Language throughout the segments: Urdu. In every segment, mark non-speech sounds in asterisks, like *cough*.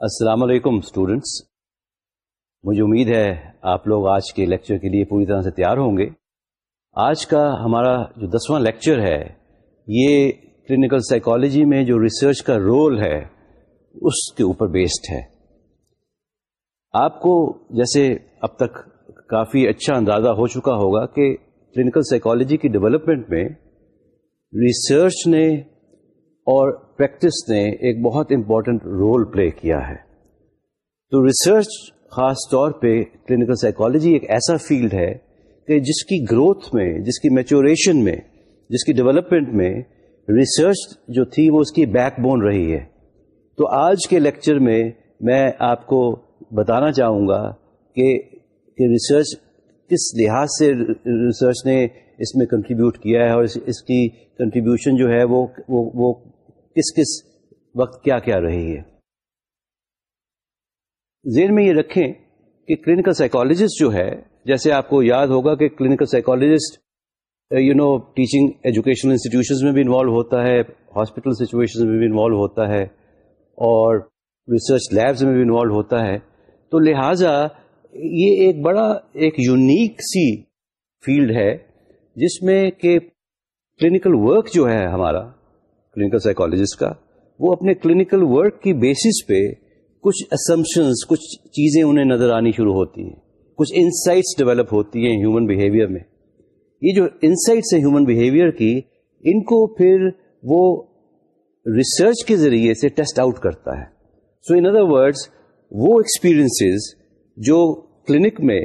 السلام علیکم اسٹوڈینٹس مجھے امید ہے آپ لوگ آج کے لیکچر کے لیے پوری طرح سے تیار ہوں گے. آج کا ہمارا جو دسواں لیکچر ہے، یہ کلینکل سائیکالوجی میں جو ریسرچ کا رول ہے، اس کے اوپر بیسڈ ہے. آپ کو جیسے اب تک کافی اچھا اندازہ ہو چکا ہوگا کہ کلینکل سائیکالوجی کی ڈیولپمنٹ میں ریسرچ نے اور پریکٹس نے ایک بہت امپورٹنٹ رول پلے کیا ہے۔ تو ریسرچ خاص طور پہ کلینکل سائیکالوجی ایک ایسا فیلڈ ہے کہ جس کی گروتھ میں، جس کی میچوریشن میں، جس کی ڈیولپمنٹ میں ریسرچ جو تھی وہ اس کی بیک بون رہی ہے۔ تو آج کے لیکچر میں میں آپ کو بتانا چاہوں گا کہ کہ ریسرچ کس لحاظ سے ریسرچ نے اس میں کنٹریبیوٹ کیا ہے اور اس کی کنٹریبیوشن جو ہے وہ وہ کس کس وقت کیا کیا رہی ہے ذہن میں یہ رکھیں کہ کلینکل سائیکالوجسٹ جو ہے، جیسے آپ کو یاد ہوگا کہ clinical psychologist you know teaching educational institution میں بھی انوالو ہوتا ہے ہاسپٹل سچویشن میں بھی انوالو ہوتا ہے، اور ریسرچ لیبز میں بھی انوالو ہوتا ہے۔ تو لہذا یہ ایک بڑا، ایک یونیک سی فیلڈ ہے، جس میں کہ کلینکل ورک جو ہے ہمارا کلینکل سائیکالوجسٹ کا، وہ اپنے کلینکل ورک کی بیسس پہ کچھ اسمپشنس کچھ چیزیں انہیں نظر آنی شروع ہوتی ہیں۔ کچھ انسائٹس ڈیولپ ہوتی ہیں ہیومن بہیویئر میں۔ یہ جو انسائٹس ہیں ہیومن بہیویئر کی، ان کو پھر وہ ریسرچ کے ذریعے سے ٹیسٹ آؤٹ کرتا ہے۔ سو ان ادر ورڈس وہ ایکسپیرئنس جو کلینک میں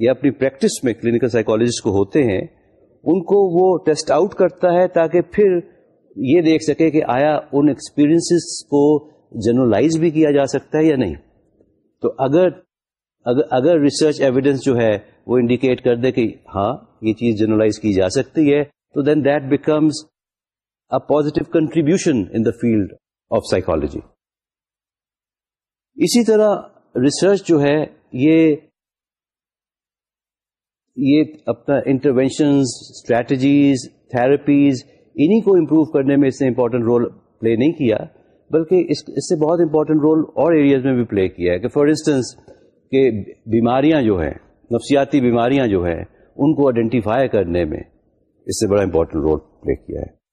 یا اپنی پریکٹس میں کلینکل سائیکولوجسٹ کو ہوتے ہیں، ان کو وہ ٹیسٹ آؤٹ کرتا ہے تاکہ پھر یہ دیکھ سکے کہ آیا ان ایکسپیرئنس کو جنرلائز بھی کیا جا سکتا ہے یا نہیں؟ تو اگر اگر, اگر ریسرچ ایویڈینس جو ہے وہ انڈیکیٹ کر دے کہ ہاں یہ چیز جنرلائز کی جا سکتی ہے تو then that becomes a positive contribution in the field of psychology اسی طرح ریسرچ جو ہے یہ یہ اپنا انٹروینشن اسٹریٹجیز تھراپیز انہی کو امپروو کرنے میں اس نے امپورٹنٹ رول پلے نہیں کیا، بلکہ اس اس سے بہت امپورٹنٹ رول اور ایریاز میں بھی پلے کیا ہے کہ فار انسٹنس کہ بیماریاں جو ہیں، نفسیاتی بیماریاں جو ہیں، ان کو آئیڈینٹیفائی کرنے میں اس سے بڑا امپورٹنٹ رول پلے کیا ہے۔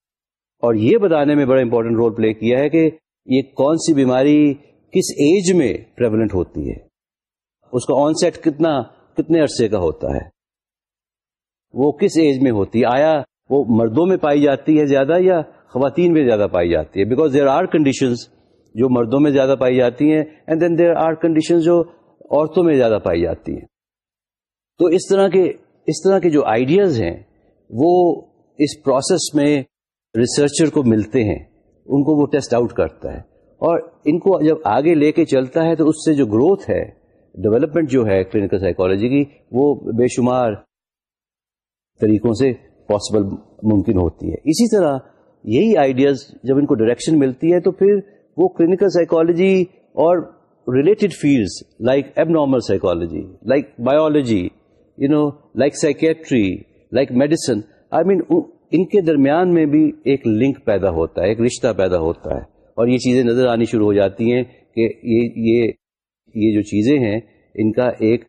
اور یہ بتانے میں بڑا امپورٹنٹ رول پلے کیا ہے کہ یہ کون سی بیماری کس ایج میں پریولنٹ ہوتی ہے۔ اس کا آن سیٹ کتنا کتنے عرصے کا ہوتا ہے۔ وہ کس ایج میں ہوتی ہے؟ آیا وہ مردوں میں پائی جاتی ہے زیادہ یا خواتین میں زیادہ پائی جاتی ہے؟ بیکاز دیر آر کنڈیشنز جو مردوں میں زیادہ پائی جاتی ہیں and then there are condition جو عورتوں میں زیادہ پائی جاتی ہیں۔ تو اس طرح کے اس طرح کے جو آئیڈیاز ہیں وہ اس پروسیس میں ریسرچر کو ملتے ہیں، ان کو وہ ٹیسٹ آؤٹ کرتا ہے۔ اور ان کو جب آگے لے کے چلتا ہے تو اس سے جو گروتھ ہے ڈیولپمنٹ جو ہے کلینکل سائیکولوجی کی، وہ بے شمار طریقوں سے پاسبل ممکن ہوتی ہے۔ اسی طرح یہی آئیڈیاز جب ان کو ڈائریکشن ملتی ہے تو پھر وہ کلینکل سائیکالوجی اور related fields like abnormal psychology like biology you know like psychiatry like medicine I mean ان کے درمیان میں بھی ایک لنک پیدا ہوتا ہے، ایک رشتہ پیدا ہوتا ہے۔ اور یہ چیزیں نظر آنی شروع ہو جاتی ہیں کہ یہ یہ یہ جو چیزیں ہیں، ان کا ایک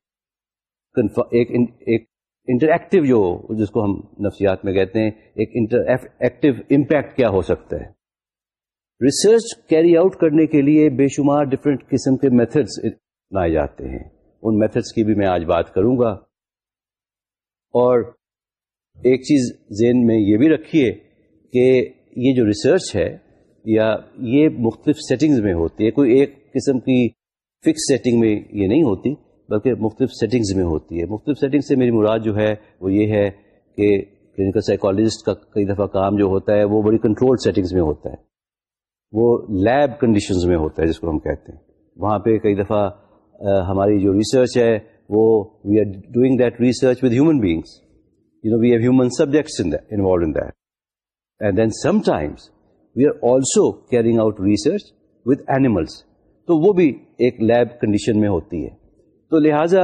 ایک انٹریکٹیو جو جس کو ہم نفسیات میں کہتے ہیں، ایک انٹر امپیکٹ کیا ہو سکتا ہے؟ ریسرچ کیری آؤٹ کرنے کے لیے بے شمار ڈفرینٹ قسم کے میتھڈس لائے جاتے ہیں۔ ان میتھڈس کی بھی میں آج بات کروں گا۔ اور ایک چیز ذہن میں یہ بھی رکھیے کہ یہ جو ریسرچ ہے یا یہ مختلف سیٹنگز میں ہوتی ہے، کوئی ایک قسم کی فکس سیٹنگ میں یہ نہیں ہوتی۔ بلکہ مختلف سیٹنگز میں ہوتی ہے۔ مختلف سیٹنگ سے میری مراد جو ہے وہ یہ ہے کہ کلینکل سائیکالوجسٹ کا کئی دفعہ کام جو ہوتا ہے وہ بڑی کنٹرول سیٹنگز میں ہوتا ہے۔ وہ لیب کنڈیشنز میں ہوتا ہے جس کو ہم کہتے ہیں۔ وہاں پہ کئی دفعہ ہماری جو ریسرچ ہے وہ we are doing that research with human beings you know we have human subjects involve in that and then sometimes we are also carrying out research with animals تو وہ بھی ایک لیب کنڈیشن میں ہوتی ہے۔ تو لہذا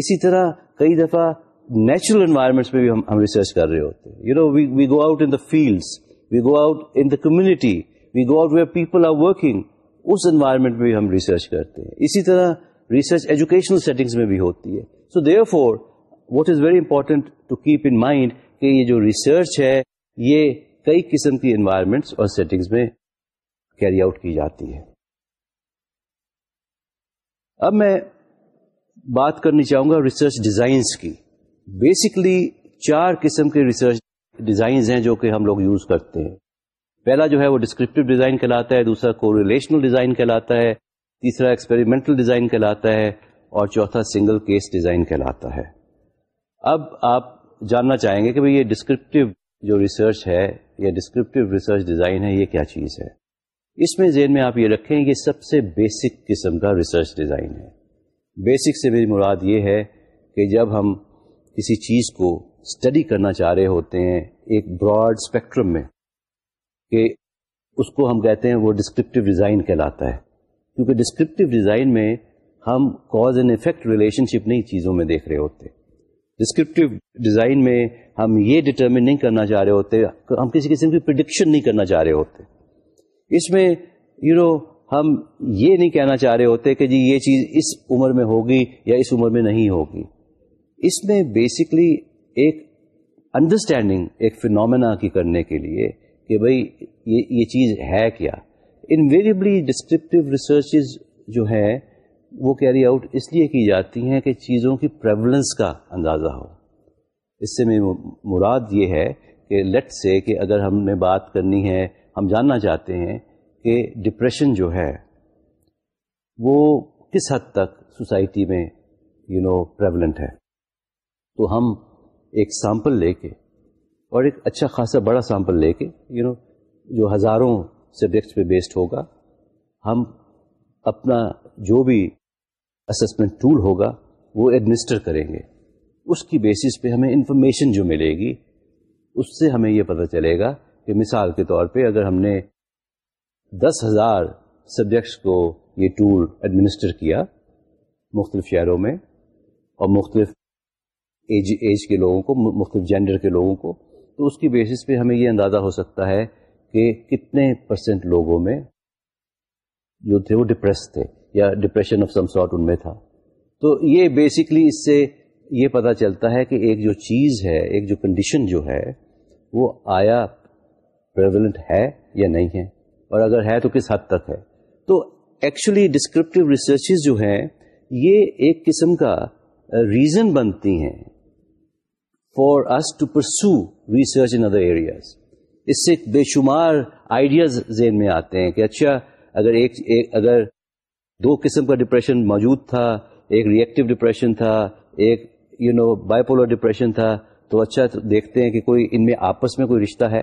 اسی طرح کئی دفعہ نیچرل انوائرمنٹس میں بھی ہم ہم ریسرچ کر رہے ہوتے ہیں. You know we go out in the fields we go out in the community we go out where people are working us environment میں بھی ہم ریسرچ کرتے ہیں. اسی طرح ریسرچ ایجوکیشنل سیٹنگس میں بھی ہوتی ہے. So therefore what is very important to keep in mind کہ یہ جو ریسرچ ہے، یہ کئی قسم کی انوائرمنٹس اور سیٹنگس میں کیری آؤٹ کی جاتی ہے. اب میں بات کرنی چاہوں گا ریسرچ ڈیزائنس کی۔ بیسکلی چار قسم کے ریسرچ ڈیزائنز ہیں جو کہ ہم لوگ یوز کرتے ہیں۔ پہلا جو ہے وہ ڈسکرپٹیو ڈیزائن کہلاتا ہے، دوسرا کو ریلیشنل ڈیزائن کہلاتا ہے، تیسرا ایکسپیریمنٹل ڈیزائن کہلاتا ہے، اور چوتھا سنگل کیس ڈیزائن کہلاتا ہے۔ اب آپ جاننا چاہیں گے کہ بھائی یہ ڈسکرپٹیو جو ریسرچ ہے یا ڈسکرپٹیو ریسرچ ڈیزائن ہے، یہ کیا چیز ہے؟ اس میں ذہن میں آپ یہ رکھیں یہ سب سے بیسک قسم کا ریسرچ ڈیزائن ہے۔ بیسک سے میری مراد یہ ہے کہ جب ہم کسی چیز کو اسٹڈی کرنا چاہ رہے ہوتے ہیں ایک براڈ اسپیکٹرم میں، کہ اس کو ہم کہتے ہیں وہ ڈسکرپٹیو ڈیزائن کہلاتا ہے۔ کیونکہ ڈسکرپٹیو ڈیزائن میں ہم cause and effect relationship نہیں چیزوں میں دیکھ رہے ہوتے۔ ڈسکرپٹیو ڈیزائن میں ہم یہ ڈٹرمن نہیں کرنا چاہ رہے ہوتے، ہم کسی قسم کی پرڈکشن نہیں کرنا چاہ رہے ہوتے۔ اس میں یو you نو know, ہم یہ نہیں کہنا چاہ رہے ہوتے کہ جی یہ چیز اس عمر میں ہوگی یا اس عمر میں نہیں ہوگی۔ اس میں بیسکلی ایک انڈرسٹینڈنگ ایک فینومینا کی کرنے کے لیے کہ بھائی یہ یہ چیز ہے کیا۔ انویریبلی ڈسکرپٹیو ریسرچز جو ہے وہ کیری آؤٹ اس لیے کی جاتی ہیں کہ چیزوں کی پریولنس کا اندازہ ہو۔ اس سے میں مراد یہ ہے کہ لیٹ سے کہ اگر ہم نے بات کرنی ہے ہم جاننا چاہتے ہیں کہ ڈپریشن جو ہے، وہ کس حد تک سوسائٹی میں یو نو پریولنٹ ہے۔ تو ہم ایک سیمپل لے کے اور ایک اچھا خاصا بڑا سیمپل لے کے یو نو جو ہزاروں سبجیکٹس پہ بیسڈ ہوگا، ہم اپنا جو بھی اسسمنٹ ٹول ہوگا، وہ ایڈمنسٹر کریں گے۔ اس کی بیسس پہ ہمیں انفارمیشن جو ملے گی، اس سے ہمیں یہ پتہ چلے گا کہ مثال کے طور پہ اگر ہم نے دس ہزار سبجیکٹس کو یہ ٹول ایڈمنسٹر کیا مختلف شہروں میں اور مختلف ایج ایج کے لوگوں کو، مختلف جینڈر کے لوگوں کو، تو اس کی بیسس پہ ہمیں یہ اندازہ ہو سکتا ہے کہ کتنے پرسنٹ لوگوں میں جو تھے وہ ڈپریس تھے یا ڈپریشن آف سم سارٹ ان میں تھا۔ تو یہ بیسکلی اس سے یہ پتا چلتا ہے کہ ایک جو چیز ہے، ایک جو کنڈیشن جو ہے، وہ آیا پریولنٹ ہے یا نہیں ہے اور اگر ہے تو کس حد تک ہے؟ تو ایکچولی ڈسکرپٹیو ریسرچز جو ہیں یہ ایک قسم کا ریزن بنتی ہیں for us to pursue research in other areas اس سے بے شمار آئیڈیاز ذہن میں آتے ہیں کہ اچھا اگر ایک, ایک اگر دو قسم کا ڈپریشن موجود تھا ایک ریئیکٹو ڈپریشن تھا ایک یو نو بائیپولر ڈپریشن تھا تو اچھا دیکھتے ہیں کہ کوئی ان میں آپس میں کوئی رشتہ ہے؟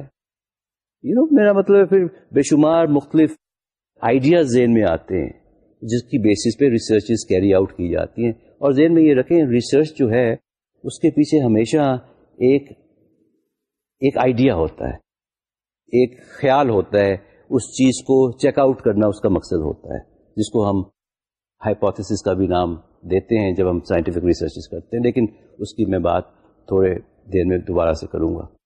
یو نو میرا مطلب پھر بے شمار مختلف آئیڈیاز ذہن میں آتے ہیں، جس کی بیسس پہ ریسرچز کیری آؤٹ کی جاتی ہیں۔ اور ذہن میں یہ رکھیں ریسرچ جو ہے، اس کے پیچھے ہمیشہ ایک ایک آئیڈیا ہوتا ہے۔ ایک خیال ہوتا ہے، اس چیز کو چیک آؤٹ کرنا اس کا مقصد ہوتا ہے، جس کو ہم ہائپوتھس کا بھی نام دیتے ہیں جب ہم سائنٹیفک ریسرچ کرتے ہیں۔ لیکن اس کی میں بات تھوڑے دیر میں دوبارہ سے کروں گا۔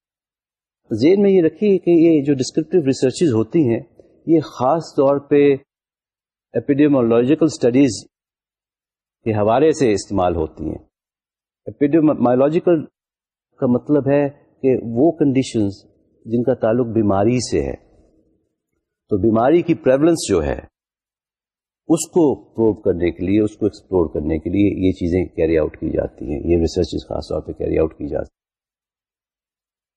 ذہن میں یہ رکھیے کہ یہ جو ڈسکرپٹیو ریسرچز ہوتی ہیں، یہ خاص طور پہ ایپیڈیمولوجیکل اسٹڈیز کے حوالے سے استعمال ہوتی ہیں۔ ایپیڈیمولوجیکل کا مطلب ہے کہ وہ کنڈیشنز جن کا تعلق بیماری سے ہے۔ تو بیماری کی پریولنس جو ہے، اس کو پروو کرنے کے لیے، اس کو ایکسپلور کرنے کے لیے یہ چیزیں کیری آؤٹ کی جاتی ہیں۔ یہ ریسرچ خاص طور پہ کیری آؤٹ کی جاتی ہیں۔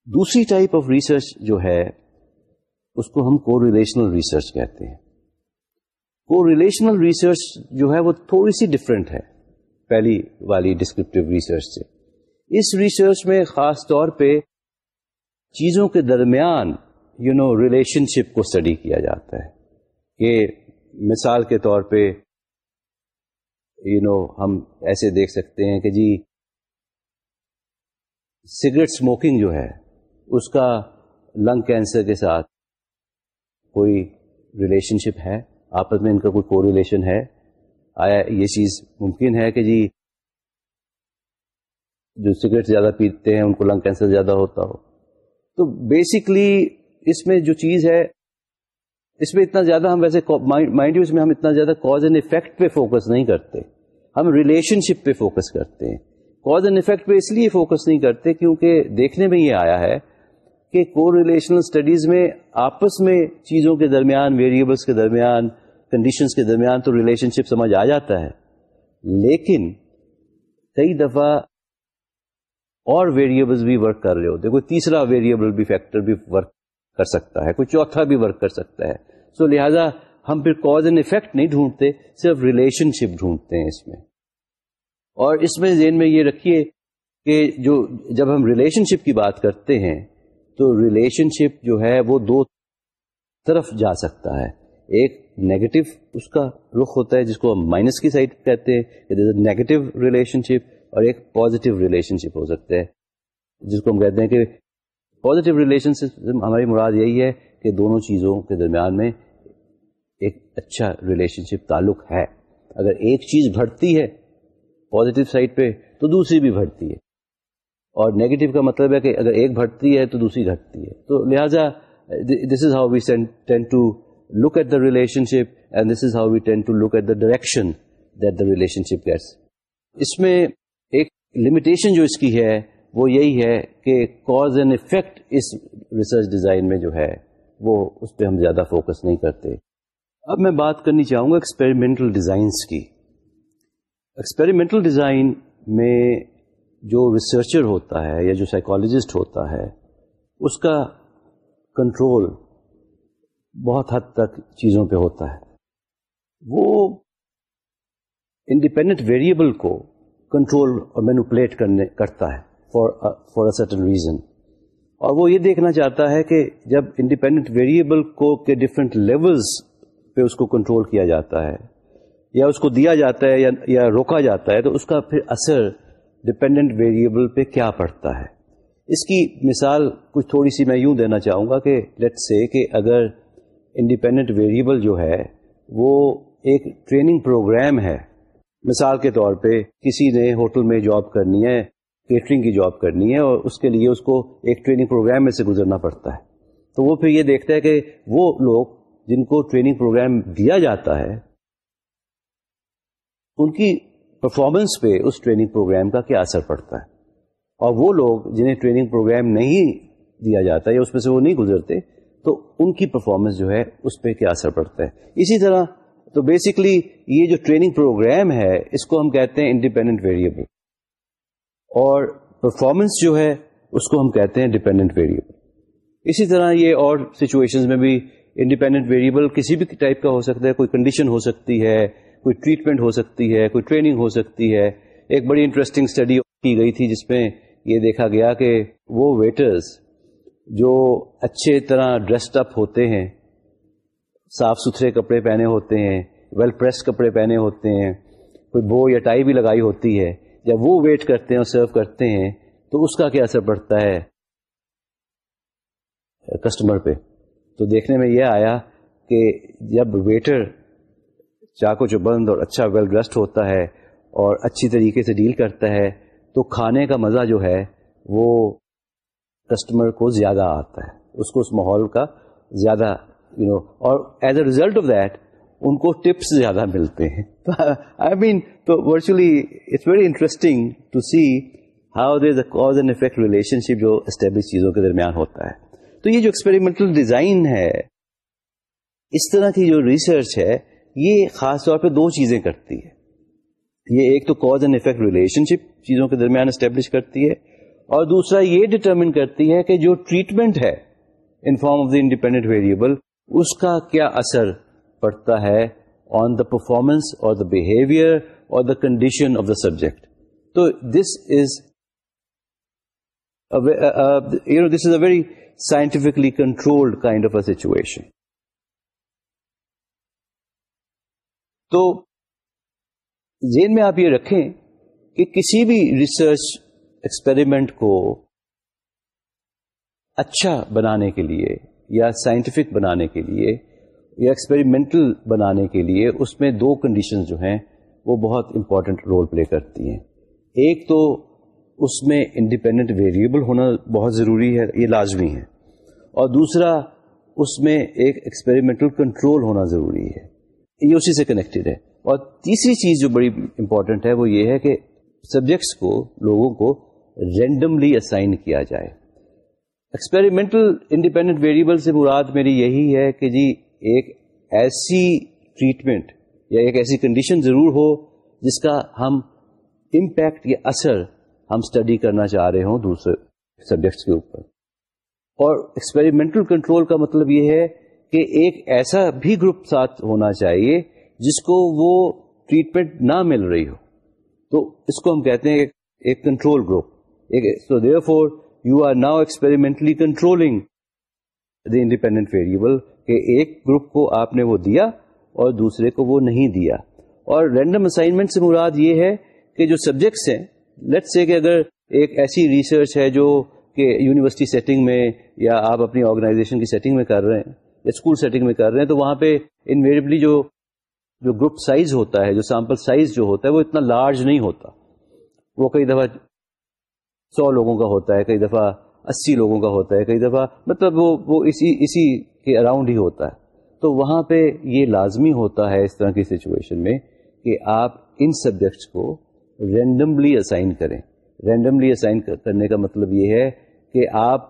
دوسری ٹائپ آف ریسرچ جو ہے، اس کو ہم کو ریلیشنل ریسرچ کہتے ہیں۔ کو ریلیشنل ریسرچ جو ہے، وہ تھوڑی سی ڈفرینٹ ہے۔ پہلی والی ڈسکرپٹیو ریسرچ سے۔ اس ریسرچ میں خاص طور پہ چیزوں کے درمیان یو نو ریلیشن شپ کو اسٹڈی کیا جاتا ہے۔ کہ مثال کے طور پہ یو نو ہم ایسے دیکھ سکتے ہیں کہ جی سگریٹ اسموکنگ جو ہے اس کا لنگ کینسر کے ساتھ کوئی ریلیشن شپ ہے؟ آپس میں ان کا کوئی کو ریلیشن ہے؟ آیا یہ چیز ممکن ہے کہ جی جو سگریٹ زیادہ پیتے ہیں ان کو لنگ کینسر زیادہ ہوتا ہو؟ تو بیسکلی اس میں جو چیز ہے، اس میں اتنا زیادہ ہم ویسے مائنڈ اس میں ہم اتنا زیادہ کاز اینڈ افیکٹ پہ فوکس نہیں کرتے۔ ہم ریلیشن شپ پہ فوکس کرتے ہیں۔ کاز اینڈ افیکٹ پہ اس لیے فوکس نہیں کرتے کیونکہ دیکھنے میں یہ آیا ہے کہ کو ریلیشنل اسٹڈیز میں آپس میں چیزوں کے درمیان ویریبلس کے درمیان کنڈیشنز کے درمیان تو ریلیشن شپ سمجھ آ جاتا ہے. لیکن کئی دفعہ اور ویریبلس بھی ورک کر رہے ہوتے کوئی تیسرا ویریبل بھی فیکٹر بھی ورک کر سکتا ہے. کوئی چوتھا بھی ورک کر سکتا ہے. سو so, لہذا ہم پھر کاز اینڈ افیکٹ نہیں ڈھونڈتے صرف ریلیشن شپ ڈھونڈتے ہیں اس میں. اور اس میں ذہن میں یہ رکھیے کہ جو جب ہم ریلیشن شپ کی بات کرتے ہیں تو ریلیشن شپ جو ہے وہ دو طرف جا سکتا ہے۔ ایک نیگیٹو اس کا رخ ہوتا ہے جس کو ہم مائنس کی سائڈ کہتے ہیں نیگیٹو ریلیشن شپ اور ایک پازیٹیو ریلیشن شپ ہو سکتا ہے۔ جس کو ہم کہتے ہیں کہ پازیٹیو ریلیشن شپ ہماری مراد یہی ہے کہ دونوں چیزوں کے درمیان میں ایک اچھا ریلیشن شپ تعلق ہے۔ اگر ایک چیز بڑھتی ہے پازیٹیو سائڈ پہ تو دوسری بھی بڑھتی ہے۔ اور نیگیٹو کا مطلب ہے کہ اگر ایک بڑھتی ہے تو دوسری گھٹتی ہے۔ تو لہٰذا this is how we tend to look at the relationship and this is how we tend to look at the direction that the relationship gets اس میں ایک لمیٹیشن جو اس کی ہے، وہ یہی ہے کہ کاز اینڈ افیکٹ اس ریسرچ ڈیزائن میں جو ہے، وہ اس پہ ہم زیادہ فوکس نہیں کرتے۔ اب میں بات کرنی چاہوں گا ایکسپیریمنٹل ڈیزائنس کی۔ ایکسپیریمنٹل ڈیزائن میں جو ریسرچر ہوتا ہے یا جو سائیکالوجسٹ ہوتا ہے، اس کا کنٹرول بہت حد تک چیزوں پہ ہوتا ہے۔ وہ انڈیپینڈنٹ ویریبل کو کنٹرول اور مینوپلیٹ کرنے، کرتا ہے for for a certain reason اور وہ یہ دیکھنا چاہتا ہے کہ جب انڈیپینڈنٹ ویریبل کو کے ڈفرینٹ لیولز پہ اس کو کنٹرول کیا جاتا ہے، یا اس کو دیا جاتا ہے یا یا روکا جاتا ہے، تو اس کا پھر اثر ڈپینڈنٹ ویریبل پہ کیا پڑتا ہے۔ اس کی مثال کچھ تھوڑی سی میں یوں دینا چاہوں گا کہ لیٹ سے کہ اگر انڈیپینڈنٹ ویریبل جو ہے وہ ایک ٹریننگ پروگرام ہے۔ مثال کے طور پہ کسی نے ہوٹل میں جاب کرنی ہے کیٹرنگ کی جاب کرنی ہے اور اس کے لیے اس کو ایک ٹریننگ پروگرام میں سے گزرنا پڑتا ہے۔ تو وہ پھر یہ دیکھتا ہے کہ وہ لوگ جن کو ٹریننگ پروگرام دیا جاتا ہے، ان کی پرفارمنس پہ اس ٹریننگ پروگرام کا کیا اثر پڑتا ہے؟ اور وہ لوگ جنہیں ٹریننگ پروگرام نہیں دیا جاتا یا اس میں سے وہ نہیں گزرتے، تو ان کی پرفارمنس جو ہے اس پہ کیا اثر پڑتا ہے؟ اسی طرح تو بیسکلی یہ جو ٹریننگ پروگرام ہے، اس کو ہم کہتے ہیں انڈیپینڈنٹ ویریبل اور پرفارمنس جو ہے، اس کو ہم کہتے ہیں ڈپینڈنٹ ویریبل اسی طرح یہ اور سچویشن میں بھی انڈیپینڈنٹ ویریبل کسی بھی ٹائپ کا ہو سکتا ہے، کوئی کنڈیشن ہو سکتی ہے کوئی ٹریٹمنٹ ہو سکتی ہے، کوئی ٹریننگ ہو سکتی ہے۔ ایک بڑی انٹرسٹنگ اسٹڈی کی گئی تھی جس میں یہ دیکھا گیا کہ وہ ویٹرز جو اچھے طرح ڈریسڈ اپ ہوتے ہیں، صاف ستھرے کپڑے پہنے ہوتے ہیں ویل پریس کپڑے پہنے ہوتے ہیں، کوئی بو یا ٹائی بھی لگائی ہوتی ہے، جب وہ ویٹ کرتے ہیں اور سرو کرتے ہیں، تو اس کا کیا اثر پڑتا ہے؟ کسٹمر پہ۔ تو دیکھنے میں یہ آیا کہ جب ویٹر چاقو جو بند اور اچھا ویل ڈریسڈ ہوتا ہے اور اچھی طریقے سے ڈیل کرتا ہے، تو کھانے کا مزہ جو ہے، وہ کسٹمر کو زیادہ آتا ہے۔ اس کو اس ماحول کا زیادہ یو نو اور as a result of that ان کو ٹپس زیادہ ملتے ہیں۔ *laughs* آئی مین تو virtually it's very interesting to see how there the cause and effect relationship جو اسٹیبلش چیزوں کے درمیان ہوتا ہے۔ تو یہ جو ایکسپیریمنٹل ڈیزائن ہے، اس طرح کی جو ریسرچ ہے یہ خاص طور پہ دو چیزیں کرتی ہے۔ یہ ایک تو cause and effect relationship چیزوں کے درمیان اسٹیبلش کرتی ہے اور دوسرا یہ ڈٹرمن کرتی ہے کہ جو ٹریٹمنٹ ہے in form of the independent variable اس کا کیا اثر پڑتا ہے آن دا پرفارمنس اور دا بہیویئر اور the condition of the subject تو this is you know this is a very scientifically controlled kind of a situation تو ذہن میں آپ یہ رکھیں کہ کسی بھی ریسرچ ایکسپیریمنٹ کو اچھا بنانے کے لیے یا سائنٹیفک بنانے کے لیے یا ایکسپیریمنٹل بنانے کے لیے اس میں دو کنڈیشنز جو ہیں وہ بہت امپورٹنٹ رول پلے کرتی ہیں۔ ایک تو اس میں انڈیپینڈنٹ ویریبل ہونا بہت ضروری ہے، یہ لازمی ہے۔ اور دوسرا، اس میں ایک ایکسپیریمنٹل کنٹرول ہونا ضروری ہے۔ یہ اسی سے کنیکٹڈ ہے۔ اور تیسری چیز جو بڑی امپورٹنٹ ہے وہ یہ ہے کہ سبجیکٹس کو، لوگوں کو رینڈملی اسائن کیا جائے۔ ایکسپیریمنٹل انڈیپینڈنٹ ویریبل سے مراد میری یہی ہے کہ جی ایک ایسی ٹریٹمنٹ یا ایک ایسی کنڈیشن ضرور ہو جس کا ہم امپیکٹ یا اثر ہم اسٹڈی کرنا چاہ رہے ہوں دوسرے سبجیکٹس کے اوپر۔ اور ایکسپیریمنٹل کنٹرول کا مطلب یہ ہے کہ ایک ایسا بھی گروپ ساتھ ہونا چاہیے جس کو وہ ٹریٹمنٹ نہ مل رہی ہو۔ تو اس کو ہم کہتے ہیں ایک control group so therefore you are now experimentally controlling the independent variable کہ ایک گروپ کو آپ نے وہ دیا اور دوسرے کو وہ نہیں دیا۔ اور رینڈم اسائنمنٹ سے مراد یہ ہے کہ جو سبجیکٹس ہیں لیٹ سے کہ اگر ایک ایسی ریسرچ ہے جو کہ یونیورسٹی سیٹنگ میں یا آپ اپنی آرگنائزیشن کی سیٹنگ میں کر رہے ہیں یا اسکول سیٹنگ میں کر رہے ہیں، تو وہاں پہ انویریبلی جو جو گروپ سائز ہوتا ہے، جو سیمپل سائز جو ہوتا ہے، وہ اتنا لارج نہیں ہوتا۔ وہ کئی دفعہ سو لوگوں کا ہوتا ہے، کئی دفعہ اسی لوگوں کا ہوتا ہے، کئی دفعہ مطلب وہ وہ اسی اسی کے اراؤنڈ ہی ہوتا ہے۔ تو وہاں پہ یہ لازمی ہوتا ہے اس طرح کی سچویشن میں کہ آپ ان سبجیکٹس کو رینڈملی اسائن کریں۔ رینڈملی اسائن کرنے کا مطلب یہ ہے کہ آپ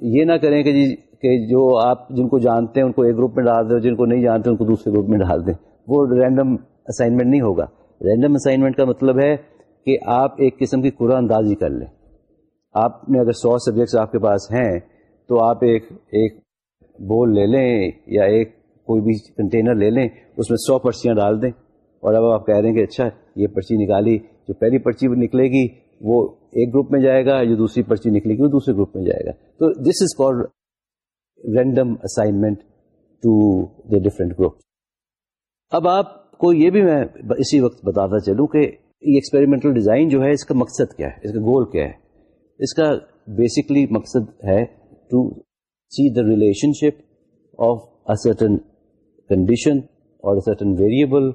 یہ نہ کریں کہ جی کہ جو آپ جن کو جانتے ہیں، ان کو ایک گروپ میں ڈال دیں جن کو نہیں جانتے، ان کو دوسرے گروپ میں ڈال دیں۔ وہ رینڈم اسائنمنٹ نہیں ہوگا۔ رینڈم اسائنمنٹ کا مطلب ہے کہ آپ ایک قسم کی قرآن اندازی کر لیں۔ آپ نے اگر سو سبجیکٹس آپ کے پاس ہیں، تو آپ ایک ایک بول لے لیں یا ایک کوئی بھی کنٹینر لے لیں، اس میں سو پرچیاں ڈال دیں۔ اور اب آپ کہہ رہے ہیں کہ اچھا یہ پرچی نکالی، جو پہلی پرچی نکلے گی، وہ ایک گروپ میں جائے گا جو دوسری پرچی نکلے گی، وہ دوسرے گروپ میں جائے گا۔ تو this is call random assignment to the different group اب آپ کو یہ بھی میں اسی وقت بتاتا چلوں کہ یہ ایکسپیریمنٹل ڈیزائن جو ہے، اس کا مقصد کیا ہے؟ اس کا گول کیا ہے؟ اس کا بیسکلی مقصد ہے to see the relationship of a certain condition اور سرٹن ویریبل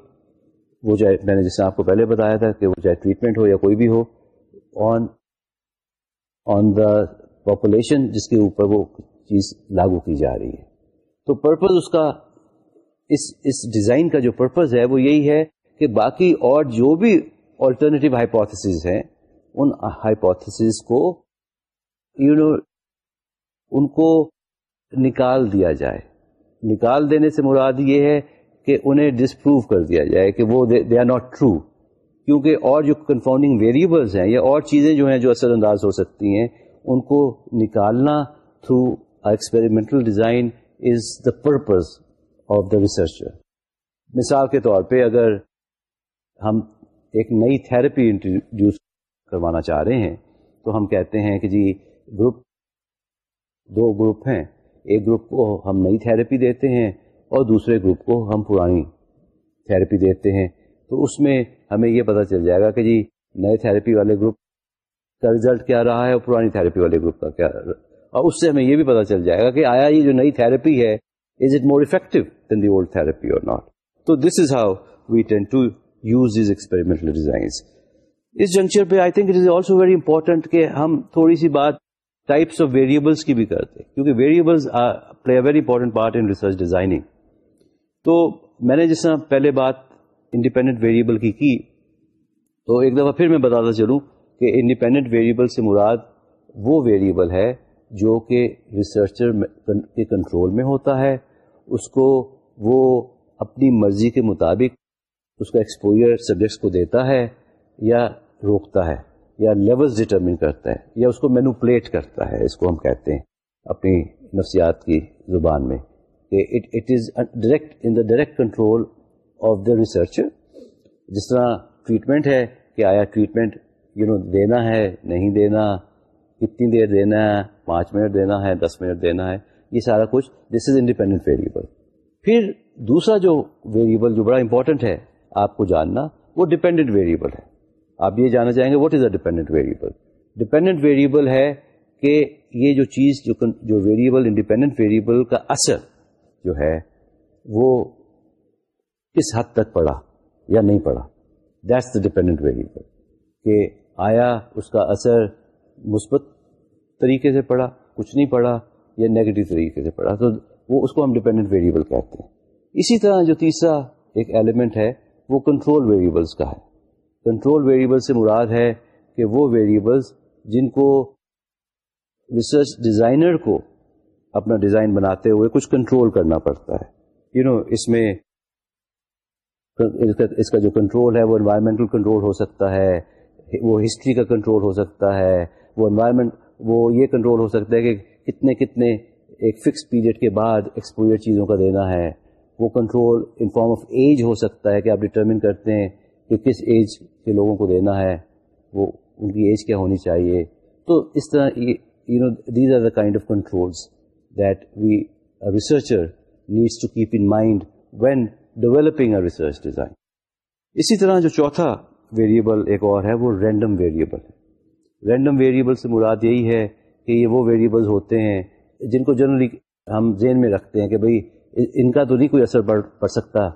وہ چاہے، میں نے جس آپ کو پہلے بتایا تھا کہ وہ چاہے ٹریٹمنٹ ہو یا کوئی بھی ہو آن آن دا پاپولیشن جس کے اوپر وہ چیز لاگو کی جا رہی ہے۔ تو پرپز اس کا اس اس ڈیزائن کا جو پرپز ہے وہ یہی ہے کہ باقی اور جو بھی آلٹرنیٹیو ہائپوتھس ہیں، ان ہائپوتھس کو یو نو ان کو نکال دیا جائے۔ نکال دینے سے مراد یہ ہے کہ انہیں ڈسپروو کر دیا جائے کہ وہ دے آر ناٹ ٹرو کیونکہ اور جو کنفاؤنڈنگ ویریبلس ہیں یا اور چیزیں جو ہیں جو اثر انداز ہو سکتی ہیں، ان کو نکالنا through experimental design is the purpose of the researcher مثال کے طور پہ اگر ہم ایک نئی تھراپی انٹروڈیوس کروانا چاہ رہے ہیں، تو ہم کہتے ہیں کہ جی گروپ، دو گروپ ہیں۔ ایک گروپ کو ہم نئی تھراپی دیتے ہیں اور دوسرے گروپ کو ہم پرانی تھراپی دیتے ہیں۔ تو اس میں ہمیں یہ پتہ چل جائے گا کہ جی نئے تھراپی والے گروپ کا رزلٹ کیا رہا ہے اور پرانی تھراپی والے گروپ کا کیا اور اس سے ہمیں یہ بھی پتہ چل جائے گا کہ آیا یہ جو نئی تھراپی ہے is it more effective than the old therapy or not تو this is how we tend to use these experimental designs us juncture پہ I think it is also very important کہ ہم تھوڑی سی بات ٹائپس آف ویریبلس کی بھی کرتے کیونکہ variables play a very important part in research designing تو میں نے جس طرح پہلے بات انڈیپینڈنٹ ویریبل کی کی، تو ایک دفعہ پھر میں بتاتا چلوں کہ انڈیپینڈنٹ ویریبل سے مراد وہ ویریبل ہے جو کہ ریسرچر کے کنٹرول میں ہوتا ہے، اس کو وہ اپنی مرضی کے مطابق اس کا ایکسپوئر سبجیکٹس کو دیتا ہے یا روکتا ہے یا لیولز ڈٹرمن کرتا ہے یا اس کو مینوپلیٹ کرتا ہے، اس کو ہم کہتے ہیں اپنی نفسیات کی زبان میں it is direct in the direct control of the researcher جس طرح ٹریٹمنٹ ہے کہ آیا ٹریٹمنٹ یو نو دینا ہے، نہیں دینا کتنی دیر دینا ہے پانچ منٹ دینا ہے، دس منٹ دینا ہے، یہ سارا کچھ دس از انڈیپینڈنٹ ویریبل پھر دوسرا جو ویریبل جو بڑا امپورٹنٹ ہے، آپ کو جاننا، وہ ڈپینڈنٹ ویریبل ہے۔ آپ یہ جاننا چاہیں گے what is a dependent variable dependent variable ہے کہ یہ جو چیز، جو ویریبل انڈیپینڈنٹ ویریبل کا اثر جو ہے، وہ کس حد تک پڑا یا نہیں پڑا۔ دیٹس دا ڈیپینڈنٹ ویریبل کہ آیا، اس کا اثر مثبت طریقے سے پڑا کچھ نہیں پڑا یا نیگیٹو طریقے سے پڑا تو وہ اس کو ہم ڈیپینڈنٹ ویریبل کہتے ہیں۔ اسی طرح جو تیسرا ایک ایلیمنٹ ہے وہ کنٹرول ویریبلس کا ہے۔ کنٹرول ویریبل سے مراد ہے کہ وہ ویریبلس جن کو ریسرچ ڈیزائنر کو اپنا ڈیزائن بناتے ہوئے کچھ کنٹرول کرنا پڑتا ہے۔ یو you نو know, اس میں اس کا جو کنٹرول ہے وہ انوائرمنٹل کنٹرول ہو سکتا ہے وہ ہسٹری کا کنٹرول ہو سکتا ہے وہ انوائرمنٹ وہ یہ کنٹرول ہو سکتا ہے کہ کتنے کتنے ایک فکس پیریڈ کے بعد ایکسپوجر چیزوں کا دینا ہے۔ وہ control in form of age ہو سکتا ہے کہ آپ ڈٹرمن کرتے ہیں کہ کس ایج کے لوگوں کو دینا ہے۔ وہ ان کی ایج کیا ہونی چاہیے۔ تو اس طرح you know these are the kind of controls that we researcher needs to keep in mind when developing a research design اسی طرح جو چوتھا ویریبل ایک اور ہے، وہ رینڈم ویریبل ہے۔ رینڈم ویریبل سے مراد یہی ہے کہ یہ وہ ویریبلز ہوتے ہیں جن کو جنرلی ہم ذہن میں رکھتے ہیں کہ بھئی ان کا تو نہیں کوئی اثر پڑ پڑ سکتا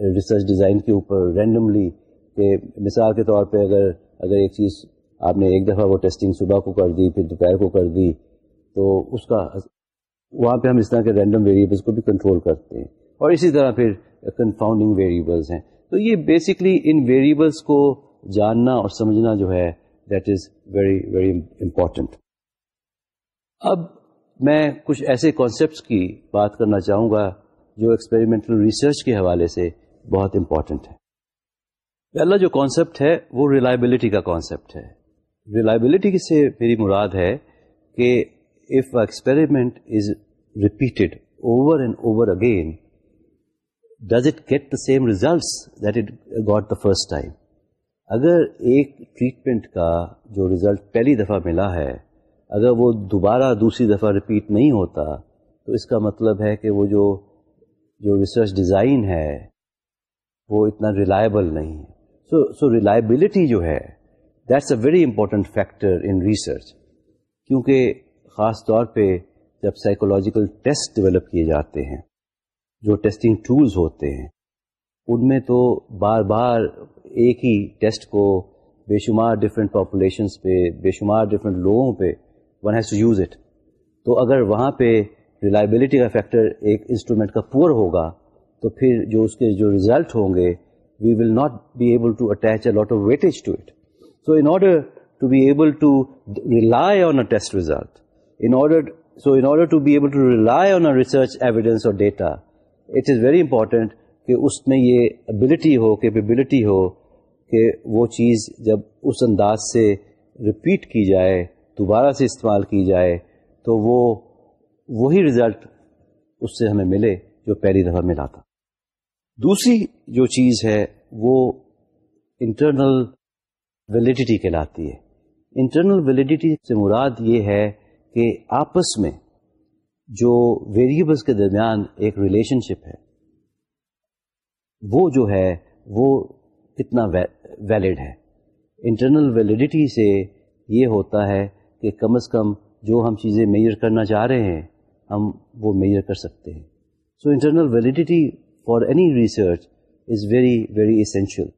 ریسرچ ڈیزائن کے اوپر رینڈملی کہ مثال کے طور پہ اگر اگر ایک چیز آپ نے ایک دفعہ وہ ٹیسٹنگ صبح کو کر دی پھر دوپہر کو کر دی تو اس کا وہاں پہ ہم اس طرح کے رینڈم ویریبلس کو بھی کنٹرول کرتے ہیں اور اسی طرح پھر کنفاؤنڈنگ ویریبلس ہیں تو یہ بیسکلی ان ویریبلس کو جاننا اور سمجھنا جو ہے that is very very important اب میں کچھ ایسے کانسیپٹس کی بات کرنا چاہوں گا جو ایکسپیریمنٹل ریسرچ کے حوالے سے بہت امپورٹنٹ ہے پہلا جو کانسیپٹ ہے وہ ریلائبلٹی کا کانسیپٹ ہے۔ ریلائبلٹی سے میری مراد ہے کہ if experiment is repeated over and over again does it get the same results that it got the first time اگر ایک ٹریٹمنٹ کا جو ریزلٹ پہلی دفعہ ملا ہے، اگر وہ دوبارہ دوسری دفعہ ریپیٹ نہیں ہوتا، تو اس کا مطلب ہے کہ وہ جو جو ریسرچ ڈیزائن ہے، وہ اتنا ریلائبل نہیں ہے۔ سو سو ریلائبلٹی جو ہے that's a very important factor in research کیونکہ خاص طور پہ جب سائیکولوجیکل ٹیسٹ ڈیولپ کیے جاتے ہیں، جو ٹیسٹنگ ٹولز ہوتے ہیں، ان میں تو بار بار ایک ہی ٹیسٹ کو بے شمار ڈفرینٹ پاپولیشنس پہ، بے شمار ڈفرینٹ لوگوں پہ one has to use it تو اگر وہاں پہ ریلائبلٹی کا فیکٹر ایک انسٹرومنٹ کا پور ہوگا، تو پھر جو اس کے جو ریزلٹ ہوں گے we will not be able to attach a lot of weightage to it so in order to be able to rely on a test result in order so in order to be able to rely on a research evidence اور data it is very important کہ اس میں یہ ابلٹی ہو کیپیبلٹی ہو کہ وہ چیز جب اس انداز سے ریپیٹ کی جائے، دوبارہ سے استعمال کی جائے، تو وہ، وہی رزلٹ اس سے ہمیں ملے جو پہلی دفعہ ملا تھا۔ دوسری جو چیز ہے، وہ انٹرنل ویلیڈیٹی کہلاتی ہے۔ انٹرنل ویلیڈیٹی سے مراد یہ ہے کہ آپس میں جو ویریبلس کے درمیان ایک ریلیشن شپ ہے، وہ جو ہے، وہ کتنا ویلڈ ہے۔ انٹرنل ویلیڈیٹی سے یہ ہوتا ہے کہ کم از کم جو ہم چیزیں میئر کرنا چاہ رہے ہیں، ہم وہ میئر کر سکتے ہیں۔ So internal validity for any research is very very essential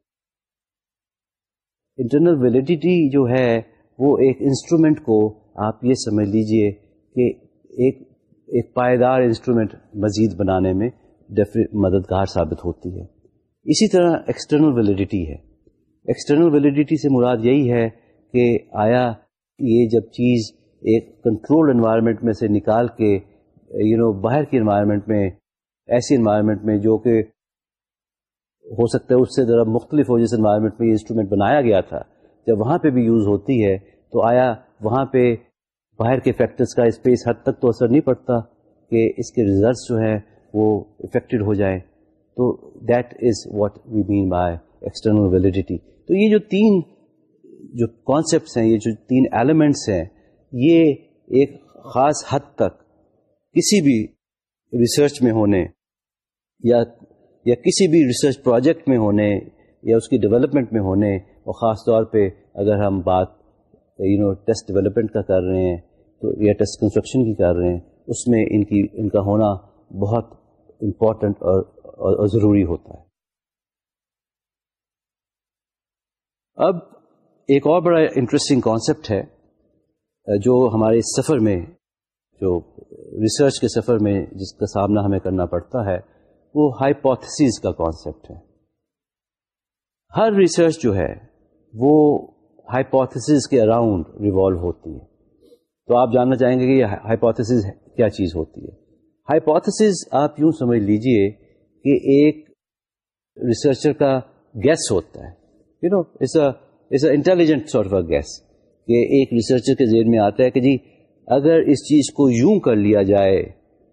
internal validity جو ہے، وہ ایک انسٹرومنٹ کو آپ یہ سمجھ لیجیے کہ ایک ایک پائیدار انسٹرومنٹ مزید بنانے میں مددگار ثابت ہوتی ہے۔ اسی طرح ایکسٹرنل ویلیڈیٹی ہے۔ ایکسٹرنل ویلیڈیٹی سے مراد یہی ہے کہ آیا یہ جب چیز ایک کنٹرول انوائرمنٹ میں سے نکال کے یو نو باہر کی انوائرمنٹ میں، ایسی انوائرمنٹ میں جو کہ ہو سکتا ہے، اس سے ذرا مختلف ہو، جس انوائرمنٹ میں یہ انسٹرومنٹ بنایا گیا تھا، جب وہاں پہ بھی یوز ہوتی ہے، تو آیا وہاں پہ باہر کے فیکٹرز کا اسپیس حد تک تو اثر نہیں پڑتا کہ اس کے ریزلٹس جو ہیں وہ افیکٹڈ ہو جائیں۔ تو that is what we mean by external validity تو یہ جو تین جو کانسیپٹس ہیں یہ جو تین ایلیمنٹس ہیں یہ ایک خاص حد تک کسی بھی ریسرچ میں ہونے یا یا کسی بھی ریسرچ پروجیکٹ میں ہونے یا اس کی ڈیولپمنٹ میں ہونے اور خاص طور پہ اگر ہم بات یو نو ٹیسٹ ڈیولپمنٹ کا کر رہے ہیں تو یا ٹیسٹ کنسٹرکشن کی کر رہے ہیں اس میں ان کی ان کا ہونا بہت امپورٹنٹ اور, اور ضروری ہوتا ہے۔ اب ایک اور بڑا انٹرسٹنگ کانسیپٹ ہے، جو ہمارے سفر میں، جو ریسرچ کے سفر میں جس کا سامنا ہمیں کرنا پڑتا ہے، وہ ہائپوتھسیز کا کانسیپٹ ہے۔ ہر ریسرچ جو ہے، وہ ہائپوتھسیز کے اراؤنڈ ریوالو ہوتی ہے۔ تو آپ جاننا چاہیں گے کہ یہ ہائپوتھسیز کیا چیز ہوتی ہے۔ ہائپوتھسیز آپ یوں سمجھ لیجیے کہ ایک ریسرچر کا گیس ہوتا ہے۔ You know it's a intelligent sort of guess کہ ایک ریسرچر کے ذہن میں آتا ہے کہ جی اگر اس چیز کو یوں کر لیا جائے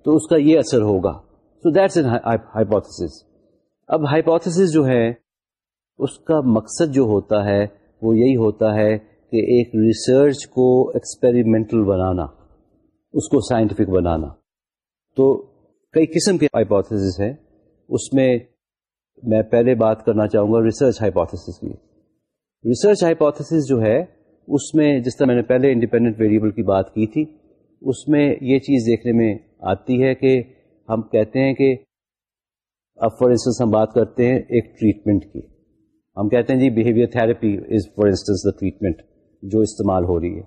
تو اس کا یہ اثر ہوگا۔ سو دیٹس این ہائپوتھس اب ہائپوتھس جو ہے، اس کا مقصد جو ہوتا ہے، وہ یہی ہوتا ہے کہ ایک ریسرچ کو ایکسپیریمنٹل بنانا، اس کو سائنٹیفک بنانا۔ تو کئی قسم کے ہائپوتھس ہیں۔ اس میں میں پہلے بات کرنا چاہوں گا ریسرچ ہائپوتھس کی۔ ریسرچ ہائپوتھس جو ہے، اس میں جس طرح میں نے پہلے انڈیپینڈنٹ ویریبل کی بات کی تھی، اس میں یہ چیز دیکھنے میں آتی ہے کہ ہم کہتے ہیں کہ اب فار انسٹنس ہم بات کرتے ہیں ایک ٹریٹمنٹ کی۔ ہم کہتے ہیں جی behaviour therapy is for instance the treatment جو استعمال ہو رہی ہے۔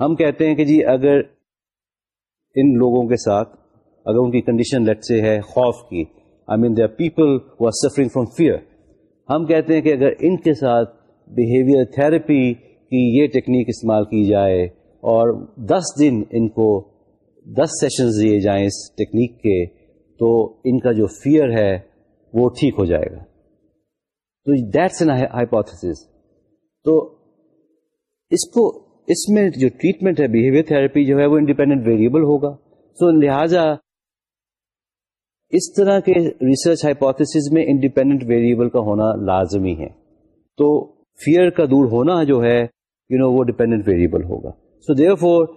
ہم کہتے ہیں کہ جی اگر ان لوگوں کے ساتھ، اگر ان کی کنڈیشن لٹ سے ہے خوف کی I mean they are people who are suffering from fear ہم کہتے ہیں کہ اگر ان کے ساتھ بہیویئر تھراپی کہ یہ ٹیکنیک استعمال کی جائے اور دس دن ان کو دس سیشنز دیے جائیں اس ٹیکنیک کے تو ان کا جو فیئر ہے وہ ٹھیک ہو جائے گا۔ تو دیٹس این ہائپوتھس تو اس کو اس میں جو ٹریٹمنٹ ہے بہیویئر تھراپی جو ہے وہ انڈیپینڈنٹ ویریبل ہوگا۔ سو so, لہذا اس طرح کے ریسرچ ہائپوتھس میں انڈیپینڈنٹ ویریبل کا ہونا لازمی ہے۔ تو فیئر کا دور ہونا جو ہے یو نو وہ ڈیپینڈنٹ ویریبل ہوگا۔ So therefore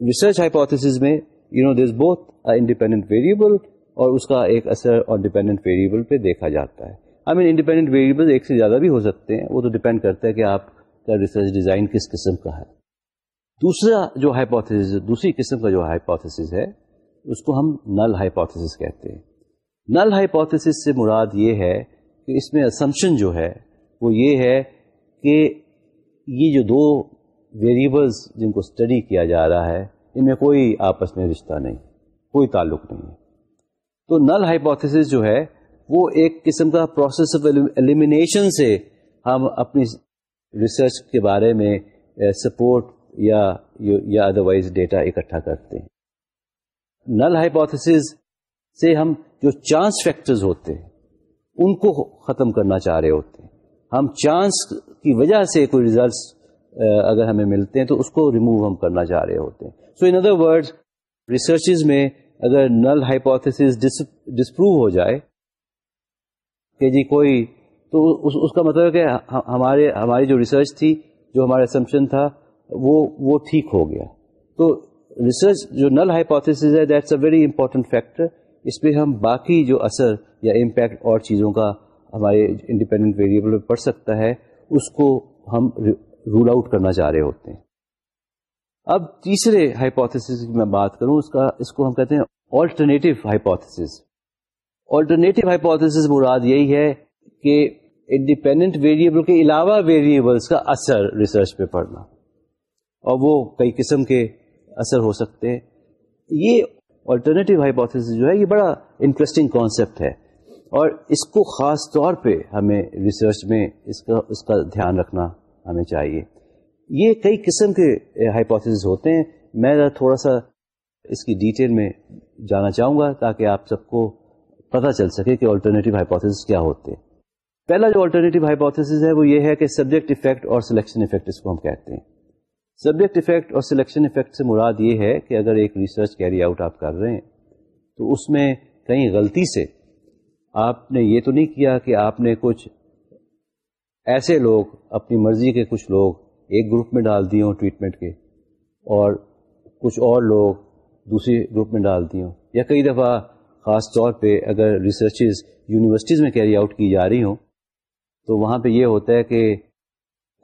research hypothesis میں you know this both independent variable اور اس کا ایک اثر اور ڈیپینڈنٹ ویریبل پہ دیکھا جاتا ہے۔ آئی مین انڈیپینڈنٹ ویریبل ایک سے زیادہ بھی ہو سکتے ہیں، وہ تو ڈیپینڈ کرتا ہے کہ آپ کا ریسرچ ڈیزائن کس قسم کا ہے۔ دوسرا جو ہائپوتھس دوسری قسم کا جو ہائپوتھس ہے اس کو ہم نل ہائپوتھس کہتے ہیں۔ نل ہائپوتھس سے مراد یہ ہے کہ اس میں اسمپشن جو ہے وہ یہ ہے کہ یہ جو دو ویریبلس جن کو اسٹڈی کیا جا رہا ہے، ان میں کوئی آپس میں رشتہ نہیں، کوئی تعلق نہیں ہے۔ تو نل ہائپوتھس جو ہے وہ ایک قسم کا پروسیس آف ایلیمینیشن سے ہم اپنی ریسرچ کے بارے میں eh, سپورٹ یا یا ادروائز ڈیٹا اکٹھا کرتے ہیں۔ نل ہائپوتھس سے ہم جو چانس فیکٹرز ہوتے ہیں، ان کو ختم کرنا چاہ رہے ہوتے ہیں۔ ہم چانس کی وجہ سے کوئی ریزلٹس اگر ہمیں ملتے ہیں تو اس کو ریموو ہم کرنا چاہ رہے ہوتے ہیں۔ So in other words researches میں اگر نل ہائپوتھس ڈسپروو ہو جائے کہ جی کوئی، تو اس اس کا مطلب ہے کہ ہمارے، ہماری جو ریسرچ تھی، جو ہمارا اسمپشن تھا، وہ وہ ٹھیک ہو گیا۔ تو ریسرچ جو نل ہائپوتھس ہے that's a very important factor اس پہ ہم باقی جو اثر یا امپیکٹ اور چیزوں کا ہمارے انڈیپینڈنٹ ویریبل میں پڑ سکتا ہے، اس کو ہم رول آؤٹ کرنا چاہ رہے ہوتے ہیں۔ اب تیسرے ہائپوتھس کی میں بات کروں، اس کا، اس کو ہم کہتے ہیں آلٹرنیٹو ہائپوتھس آلٹرنیٹو ہائپوتھس مراد یہی ہے کہ انڈیپینڈنٹ ویریبل کے علاوہ ویریبلس کا اثر ریسرچ پہ پڑنا اور وہ کئی قسم کے اثر ہو سکتے ہیں۔ یہ آلٹرنیٹو ہائپوتھس جو ہے، یہ بڑا انٹرسٹنگ کانسیپٹ ہے۔ اور اس کو خاص طور پہ ہمیں ریسرچ میں اس کا اس کا دھیان رکھنا ہمیں چاہیے۔ یہ کئی قسم کے ہائپوتھس ہوتے ہیں۔ میں تھوڑا سا اس کی ڈیٹیل میں جانا چاہوں گا تاکہ آپ سب کو پتہ چل سکے کہ آلٹرنیٹو ہائپوتھس کیا ہوتے ہیں۔ پہلا جو آلٹرنیٹو ہائپوتھس ہے، وہ یہ ہے کہ سبجیکٹ افیکٹ اور سلیکشن افیکٹ اس کو ہم کہتے ہیں۔ سبجیکٹ افیکٹ اور سلیکشن افیکٹ سے مراد یہ ہے کہ اگر ایک ریسرچ کیری آؤٹ آپ کر رہے ہیں، تو اس میں کہیں غلطی سے آپ نے یہ تو نہیں کیا کہ آپ نے کچھ ایسے لوگ، اپنی مرضی کے کچھ لوگ ایک گروپ میں ڈال دیے ہوں ٹریٹمنٹ کے، اور کچھ اور لوگ دوسری گروپ میں ڈالتی ہوں۔ یا کئی دفعہ خاص طور پہ اگر ریسرچز یونیورسٹیز میں کیری آؤٹ کی جا رہی ہوں، تو وہاں پہ یہ ہوتا ہے کہ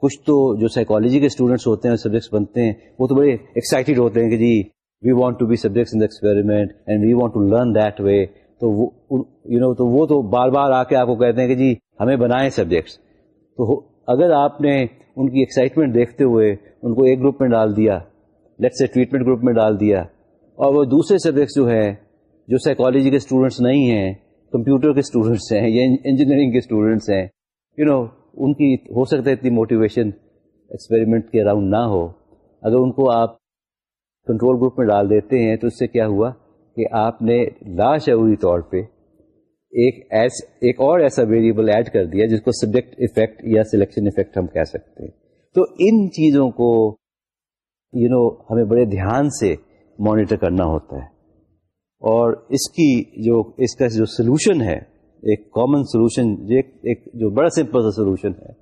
کچھ تو جو سائیکالوجی کے اسٹوڈنٹس ہوتے ہیں سبجیکٹس بنتے ہیں، وہ تو بڑے ایکسائٹیڈ ہوتے ہیں کہ جی we want to be subjects in the experiment and we want to learn that way تو یو نو تو وہ تو بار بار آ کے آپ کو کہتے ہیں کہ جی ہمیں بنائیں سبجیکٹس تو اگر آپ نے ان کی ایکسائٹمنٹ دیکھتے ہوئے ان کو ایک گروپ میں ڈال دیا لیٹ سے ٹریٹمنٹ گروپ میں ڈال دیا، اور وہ دوسرے سبجیکٹس جو ہیں، جو سائیکالوجی کے اسٹوڈنٹس نہیں ہیں کمپیوٹر کے اسٹوڈنٹس ہیں یا انجینئرنگ کے اسٹوڈنٹس ہیں یو نو ان کی ہو سکتا ہے اتنی موٹیویشن ایکسپیریمنٹ کے اراؤنڈ نہ ہو۔ اگر ان کو آپ کنٹرول گروپ میں ڈال دیتے ہیں تو اس سے کیا ہوا کہ آپ نے لاشعوری طور پہ ایک ایس ایک اور ایسا ویریبل ایڈ کر دیا جس کو سبجیکٹ افیکٹ یا سلیکشن افیکٹ ہم کہہ سکتے ہیں۔ تو ان چیزوں کو یو you نو know, ہمیں بڑے دھیان سے مانیٹر کرنا ہوتا ہے۔ اور اس کی جو اس کا جو سولوشن ہے ایک کامن سولوشن ایک جو بڑا سمپل سا سولوشن ہے،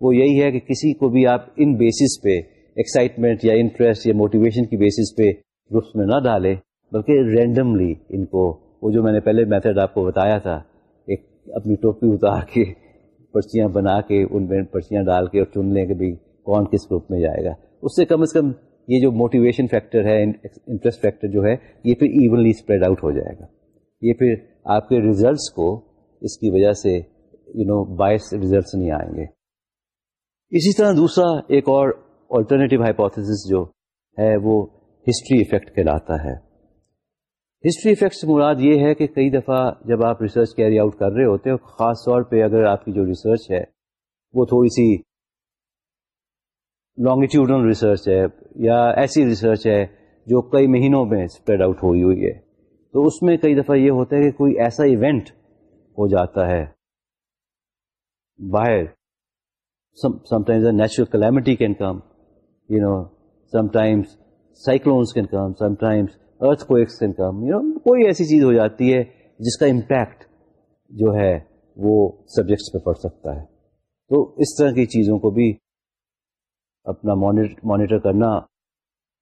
وہ یہی ہے کہ کسی کو بھی آپ ان بیسس پہ ایکسائٹمنٹ یا انٹرسٹ یا موٹیویشن کی بیسس پہ گروپس میں نہ ڈالیں، بلکہ رینڈملی ان کو، وہ جو میں نے پہلے میتھڈ آپ کو بتایا تھا، ایک اپنی ٹوپی اتار کے، پرچیاں بنا کے، ان میں پرچیاں ڈال کے اور چن لیں کہ بھائی کون کس گروپ میں جائے گا۔ اس سے کم از کم یہ جو موٹیویشن فیکٹر ہے انٹرسٹ فیکٹر جو ہے، یہ پھر ایونلی اسپریڈ آؤٹ ہو جائے گا۔ یہ پھر آپ کے ریزلٹس کو اس کی وجہ سے یو نو بائس ریزلٹس نہیں آئیں گے۔ اسی طرح دوسرا ایک اور آلٹرنیٹیو ہائپوتھس جو ہے وہ ہسٹری افیکٹ کہلاتا ہے۔ ہسٹری افیکٹ سے مراد یہ ہے کہ کئی دفعہ جب آپ ریسرچ کیری آؤٹ کر رہے ہوتے ہیں، خاص طور پہ اگر آپ کی جو ریسرچ ہے وہ تھوڑی سی لانگیٹیوڈنل ریسرچ ہے یا ایسی ریسرچ ہے جو کئی مہینوں میں اسپریڈ آؤٹ ہوئی ہوئی ہے۔ تو اس میں کئی دفعہ یہ ہوتا ہے کہ کوئی ایسا ایونٹ ہو جاتا ہے۔ باہر sometimes natural calamity can come you know sometimes cyclones can come sometimes earthquake can come you know کوئی ایسی چیز ہو جاتی ہے جس کا امپیکٹ جو ہے وہ سبجیکٹس پہ پڑ سکتا ہے۔ تو اس طرح کی چیزوں کو بھی اپنا مانیٹر کرنا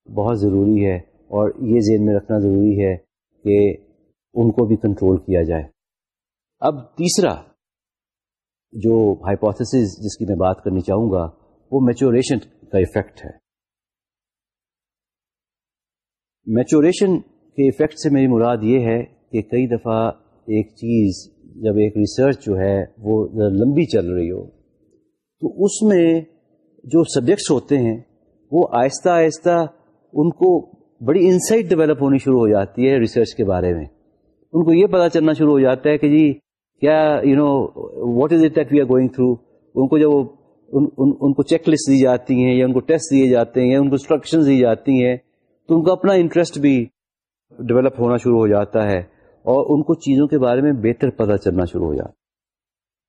بہت ضروری ہے اور یہ ذہن میں رکھنا ضروری ہے کہ ان کو بھی کنٹرول کیا جائے۔ اب تیسرا جو ہائپوتھس جس کی میں بات کرنی چاہوں گا، وہ میچوریشن کا افیکٹ ہے۔ میچوریشن کے افیکٹ سے میری مراد یہ ہے کہ کئی دفعہ ایک چیز جب ایک ریسرچ جو ہے وہ لمبی چل رہی ہو، تو اس میں جو سبجیکٹس ہوتے ہیں، وہ آہستہ آہستہ ان کو بڑی انسائٹ ڈیولپ ہونی شروع ہو جاتی ہے ریسرچ کے بارے میں۔ ان کو یہ پتا چلنا شروع ہو جاتا ہے کہ جی کیا you know what is it that we are going through ان کو جب وہ ان, ان, ان کو چیک لسٹ دی جاتی ہیں یا ان کو ٹیسٹ دیے جاتے ہیں یا ان کو انسٹرکشن دی جاتی ہیں تو ان کا اپنا انٹرسٹ بھی ڈیولپ ہونا شروع ہو جاتا ہے اور ان کو چیزوں کے بارے میں بہتر پتہ چلنا شروع ہو جاتا ہے۔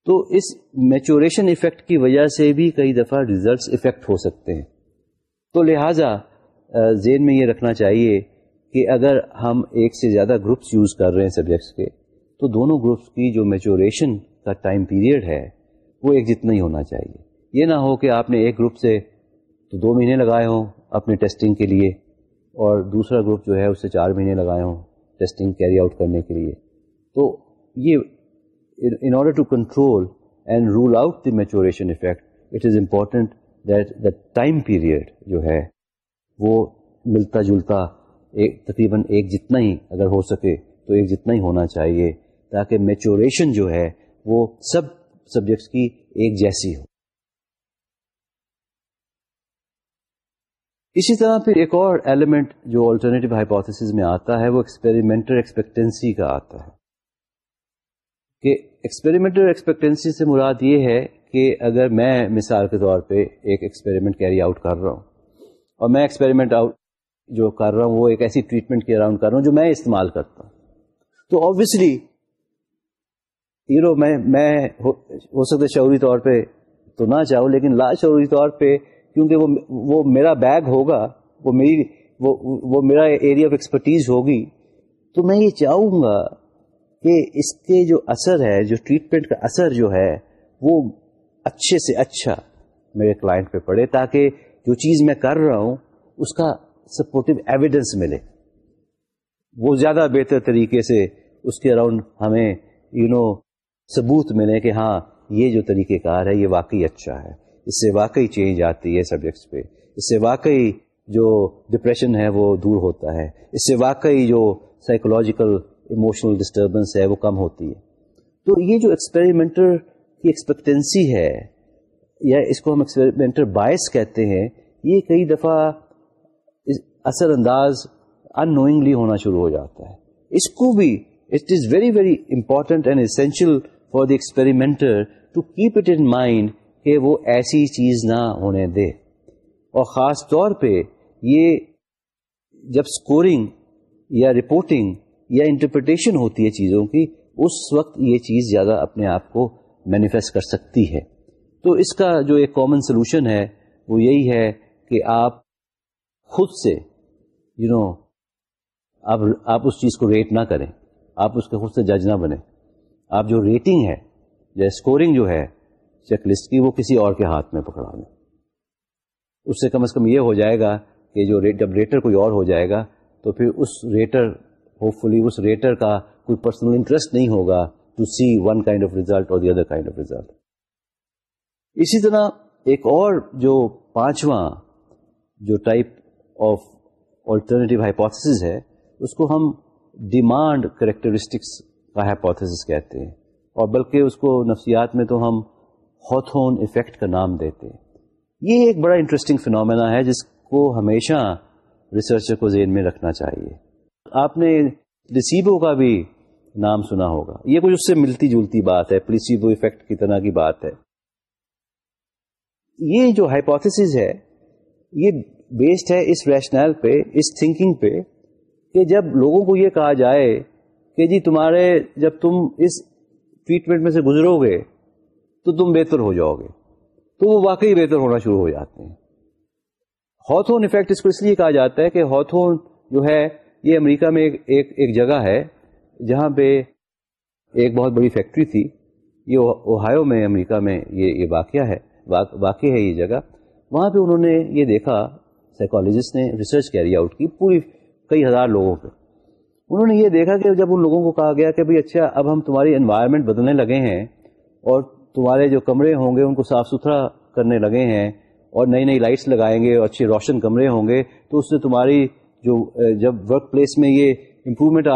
تو اس میچوریشن افیکٹ کی وجہ سے بھی کئی دفعہ ریزلٹس افیکٹ ہو سکتے ہیں۔ تو لہٰذا ذہن میں یہ رکھنا چاہیے کہ اگر ہم ایک سے زیادہ گروپس یوز کر رہے ہیں سبجیکٹس کے تو دونوں گروپس کی جو میچوریشن کا ٹائم پیریڈ ہے وہ ایک جتنا ہی ہونا چاہیے۔ یہ نہ ہو کہ آپ نے ایک گروپ سے تو دو مہینے لگائے ہوں اپنے ٹیسٹنگ کے لیے اور دوسرا گروپ جو ہے اس سے چار مہینے لگائے ہوں ٹیسٹنگ کیری آؤٹ کرنے کے لیے۔ تو یہ in order to control and rule out the maturation effect, it is important that the time period جو ہے وہ ملتا جلتا ایک تقریباً ایک جتنا ہی اگر ہو سکے تو ایک جتنا ہی ہونا چاہیے۔ تاکہ میچوریشن جو ہے وہ سب سبجیکٹس کی ایک جیسی ہو۔ اسی طرح پھر ایک اور ایلیمنٹ جو آلٹرنیٹو ہائپوتھس میں آتا ہے وہ ایکسپیریمنٹل ایکسپیکٹینسی کا آتا ہے۔ کہ ایکسپیریمنٹل ایکسپیکٹینسی سے مراد یہ ہے کہ اگر میں مثال کے طور پہ ایک ایکسپیریمنٹ کیری آؤٹ کر رہا ہوں اور میں ایکسپیریمنٹ آؤٹ جو کر رہا ہوں وہ ایک ایسی ٹریٹمنٹ کے اراؤنڈ کر رہا ہوں جو میں استعمال کرتا ہوں۔ تو آبویسلی یو نو میں میں ہو سکتا شعوری طور پہ تو نہ چاہوں لیکن لا شعوری طور پہ کیونکہ وہ وہ میرا بیگ ہوگا وہ میری وہ وہ میرا ایریا آف ایکسپرٹیز ہوگی تو میں یہ چاہوں گا کہ اس کے جو اثر ہے جو ٹریٹمنٹ کا اثر جو ہے وہ اچھے سے اچھا میرے کلائنٹ پہ پڑے تاکہ جو چیز میں کر رہا ہوں اس کا سپورٹو ایویڈنس ملے۔ وہ زیادہ بہتر طریقے سے اس کے اراؤنڈ ہمیں یو you نو know, ثبوت ملے کہ ہاں یہ جو طریقہ کار ہے، یہ واقعی اچھا ہے۔ اس سے واقعی چینج آتی ہے سبجیکٹس پہ۔ اس سے واقعی جو ڈپریشن ہے، وہ دور ہوتا ہے۔ اس سے واقعی جو سائیکولوجیکل ایموشنل ڈسٹربنس ہے، وہ کم ہوتی ہے۔ تو یہ جو ایکسپیریمنٹر کی ایکسپیکٹینسی ہے، یا اس کو ہم ایکسپیریمنٹر باعث کہتے ہیں، یہ کئی دفعہ اثر انداز ان نوئنگلی ہونا شروع ہو جاتا ہے۔ اس کو بھی it is very very important and essential for the experimenter to keep it in mind کہ وہ ایسی چیز نہ ہونے دے۔ اور خاص طور پہ یہ جب اسکورنگ یا رپورٹنگ یا انٹرپریٹیشن ہوتی ہے چیزوں کی، اس وقت یہ چیز زیادہ اپنے آپ کو مینیفیسٹ کر سکتی ہے۔ تو اس کا جو ایک کامن سولوشن ہے، وہ یہی ہے کہ آپ خود سے یو نو آپ آپ اس چیز کو ریٹ نہ کریں۔ آپ اس کے خود سے جج نہ بنیں۔ آپ جو ریٹنگ ہے، یا اسکورنگ جو ہے چیک لسٹ کی وہ کسی اور کے ہاتھ میں پکڑا لیں اس سے کم از کم یہ ہو جائے گا کہ جو جب ریٹر کوئی اور ہو جائے گا، تو پھر اس ریٹر ہوپ فلی اس ریٹر کا کوئی پرسنل انٹرسٹ نہیں ہوگا to see one kind of result or the other kind of result اسی طرح ایک اور جو پانچواں جو ٹائپ آف آلٹرنیٹیو ہائپوتھس ہے، اس کو ہم ڈیمانڈ کریکٹرسٹکس کا ہائپوتھس کہتے ہیں۔ اور بلکہ اس کو نفسیات میں تو ہم ہاتھون افیکٹ کا نام دیتے ہیں۔ یہ ایک بڑا انٹرسٹنگ فنومینا ہے جس کو ہمیشہ ریسرچر کو ذہن میں رکھنا چاہیے۔ آپ نے ڈسیبو کا بھی نام سنا ہوگا۔ یہ کچھ اس سے ملتی جلتی بات ہے۔ پلیسیبو افیکٹ کی طرح کی بات ہے۔ یہ جو ہائپوتھس ہے، یہ بیسڈ ہے اس ریشنل پہ، اس تھنکنگ پہ کہ جب لوگوں کو یہ کہا جائے کہ جی تمہارے جب تم اس ٹریٹمنٹ میں سے گزرو گے تو تم بہتر ہو جاؤ گے تو وہ واقعی بہتر ہونا شروع ہو جاتے ہیں۔ ہاتھون افیکٹ اس کو اس لیے کہا جاتا ہے کہ ہاتھون جو ہے یہ امریکہ میں ایک ایک, ایک جگہ ہے جہاں پہ ایک بہت بڑی فیکٹری تھی۔ یہ اوہایو میں امریکہ میں یہ یہ واقعہ ہے۔ واقع ہے یہ جگہ۔ وہاں پہ انہوں نے یہ دیکھا سائیکالوجسٹ نے ریسرچ کیری آؤٹ کی پوری کئی ہزار لوگوں پہ۔ انہوں نے یہ دیکھا کہ جب ان لوگوں کو کہا گیا کہ بھائی اچھا اب ہم تمہاری انوائرمنٹ بدلنے لگے ہیں اور تمہارے جو کمرے ہوں گے ان کو صاف ستھرا کرنے لگے ہیں اور نئی نئی لائٹس لگائیں گے اور اچھے روشن کمرے ہوں گے، تو اس سے تمہاری جو جب ورک پلیس میں یہ امپروومنٹ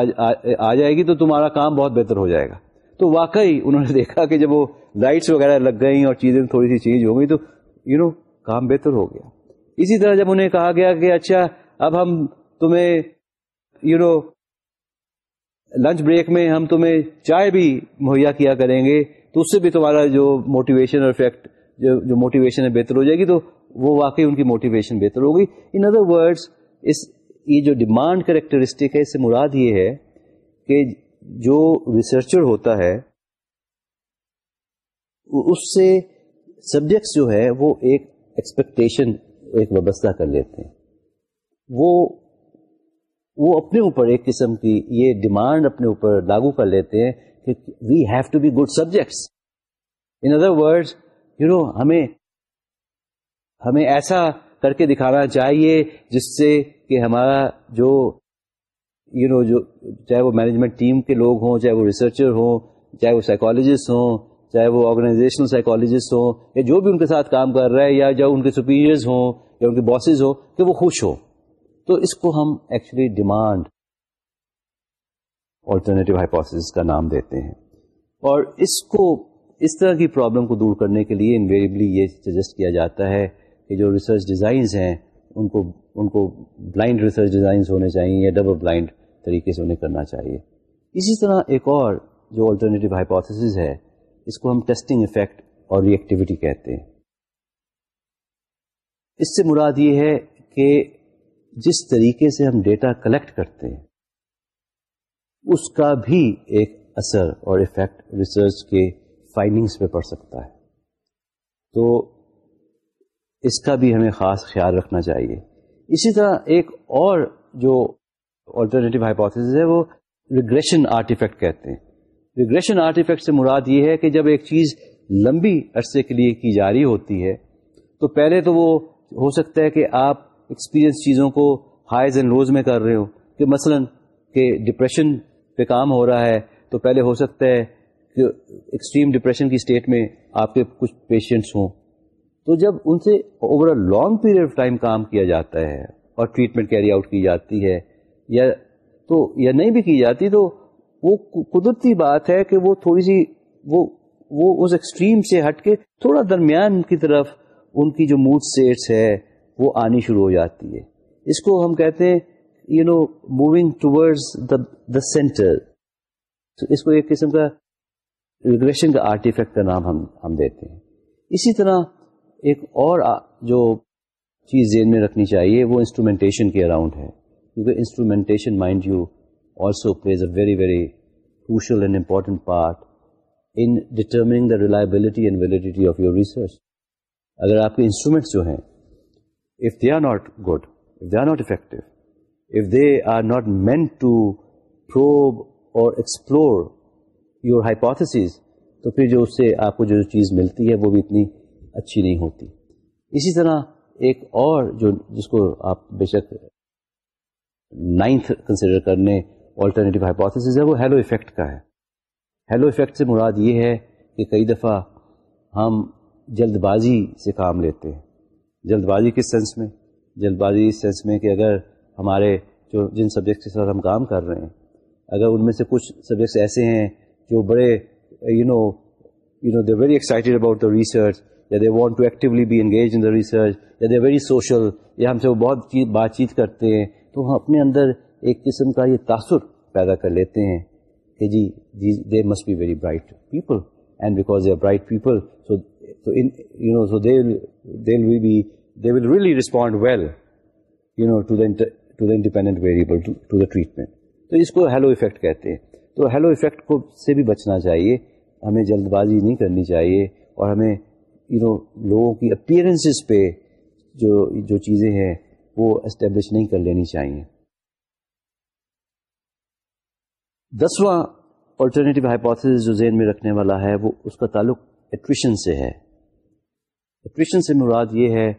آ جائے گی تو تمہارا کام بہت بہتر ہو جائے گا۔ تو واقعی انہوں نے *laughs* دیکھا کہ جب وہ لائٹس وغیرہ لگ گئی اور چیزیں تھوڑی سی چینج ہو گئی تو یو نو کام بہتر ہو گیا۔ اسی طرح جب انہیں کہا گیا کہ اچھا اب ہم تمہیں یو نو لنچ بریک میں ہم تمہیں چائے بھی مہیا کیا کریں گے، تو اس سے بھی تمہارا جو موٹیویشن اور افیکٹ جو جو موٹیویشن ہے بہتر ہو جائے گی، تو وہ واقعی ان کی موٹیویشن بہتر ہوگی۔ ان ادر ورڈس اس، یہ جو ڈیمانڈ کریکٹرسٹک ہے، اس سے مراد یہ ہے کہ جو ریسرچر ہوتا ہے اس سے سبجیکٹس جو ہے، وہ ایک ایکسپیکٹیشن ایک وابستہ کر لیتے ہیں۔ وہ وہ اپنے اوپر ایک قسم کی یہ ڈیمانڈ اپنے اوپر لاگو کر لیتے ہیں کہ we have to be good subjects in other word you know ہمیں ہمیں ایسا کر کے دکھانا چاہیے جس سے کہ ہمارا جو یو نو جو، چاہے وہ مینجمنٹ ٹیم کے لوگ ہوں، چاہے وہ ریسرچر ہوں، چاہے وہ سائیکالوجسٹ ہوں، چاہے وہ آرگنائزیشنل سائیکالوجسٹ ہوں، یا جو بھی ان کے ساتھ کام کر رہا ہے، یا جو ان کے سپیریئرز ہوں، یا ان کے باسز ہوں، کہ وہ خوش ہوں۔ تو اس کو ہم ایکچولی ڈیمانڈ آلٹرنیٹیو ہائپوسس کا نام دیتے ہیں۔ اور اس کو اس طرح کی پرابلم کو دور کرنے کے لیے انویریبلی یہ سجیسٹ کیا جاتا ہے کہ جو ریسرچ ڈیزائنز ہیں، ان کو ان کو بلائنڈ ریسرچ ڈیزائنز ہونے چاہیے یا ڈبل بلائنڈ طریقے سے انہیں کرنا چاہیے اسی طرح ایک اور جو آلٹرنیٹیو ہائپوتھس ہے، اس کو ہم ٹیسٹنگ افیکٹ اور ری ایکٹیویٹی کہتے ہیں۔ اس سے مراد یہ ہے کہ جس طریقے سے ہم ڈیٹا کلیکٹ کرتے ہیں، اس کا بھی ایک اثر اور افیکٹ ریسرچ کے فائنڈنگس پہ پڑ سکتا ہے۔ تو اس کا بھی ہمیں خاص خیال رکھنا چاہیے۔ اسی طرح ایک اور جو آلٹرنیٹیو ہائپوتھس ہے، وہ ریگریشن آرٹیفیکٹ کہتے ہیں۔ ریگریشن آرٹیفیکٹ سے مراد یہ ہے کہ جب ایک چیز لمبی عرصے کے لیے کی جاری ہوتی ہے، تو پہلے تو وہ ہو سکتا ہے کہ آپ ایکسپیرئنس چیزوں کو ہائیز اینڈ لوز میں کر رہے ہو کہ مثلا کہ ڈپریشن پہ کام ہو رہا ہے تو پہلے ہو سکتا ہے کہ ایکسٹریم ڈپریشن کی اسٹیٹ میں آپ کے کچھ پیشنٹس ہوں۔ تو جب ان سے over a long period of time کام کیا جاتا ہے اور ٹریٹمنٹ کیری آؤٹ کی جاتی ہے یا تو یا نہیں بھی کی جاتی تو وہ قدرتی بات ہے کہ وہ تھوڑی سی وہ وہ اس ایکسٹریم سے ہٹ کے تھوڑا درمیان کی طرف ان کی جو موڈ سیٹس ہے وہ آنی شروع ہو جاتی ہے۔ اس کو ہم کہتے ہیں you know moving towards the centre اس کو ایک قسم کا ریگریشن کا آرٹیفیکٹ کا نام ہم ہم دیتے ہیں۔ اسی طرح ایک اور جو چیز ذہن میں رکھنی چاہیے، وہ انسٹرومینٹیشن کے اراؤنڈ ہے۔ کیونکہ instrumentation mind you also please a very very crucial and important part in determining the reliability and validity of your research اگر آپ کے انسٹرومینٹس جو ہیں if they are not good if they are not effective if they are not meant to probe اور ایکسپلور یور ہائیپوتھس تو پھر جو اس سے آپ کو جو چیز ملتی ہے وہ بھی اتنی اچھی نہیں ہوتی۔ اسی طرح ایک اور جو جس کو آپ بے شک نائنتھ کنسیڈر کرنے آلٹرنیٹیو ہائپوتھس ہے وہ ہیلو افیکٹ کا ہے۔ ہیلو افیکٹ سے مراد یہ ہے کہ کئی دفعہ ہم جلد بازی سے کام لیتے ہیں۔ جلد بازی کس سینس میں؟ جلد بازی اس سینس میں کہ اگر ہمارے جو جن سبجیکٹ کے ساتھ ہم کام کر رہے ہیں، اگر ان میں سے کچھ سبجیکٹس ایسے ہیں جو بڑے you know you know they very excited about the research یا they want to actually be engage in the research یا دے ویری سوشل یا ہم سے وہ بہت بات چیت کرتے ہیں، تو ہم اپنے اندر ایک قسم کا یہ تاثر پیدا کر لیتے ہیں کہ جی they must be very bright people and because they are bright people so you know so they will be they will really respond well you know to to the independent variable to the treatment تو اس کو ہیلو افیکٹ کہتے ہیں۔ تو ہیلو افیکٹ کو سے بھی بچنا چاہیے۔ ہمیں جلد بازی نہیں کرنی چاہیے اور ہمیں یو نو لوگوں کی اپیرنسز پہ جو جو چیزیں ہیں وہ اسٹیبلش نہیں کر لینی چاہیے۔ دسواں آلٹرنیٹیو ہائپوتھس جو ذہن میں رکھنے والا ہے، وہ اس کا تعلق ایٹریشن سے ہے۔ ایٹریشن سے مراد یہ ہے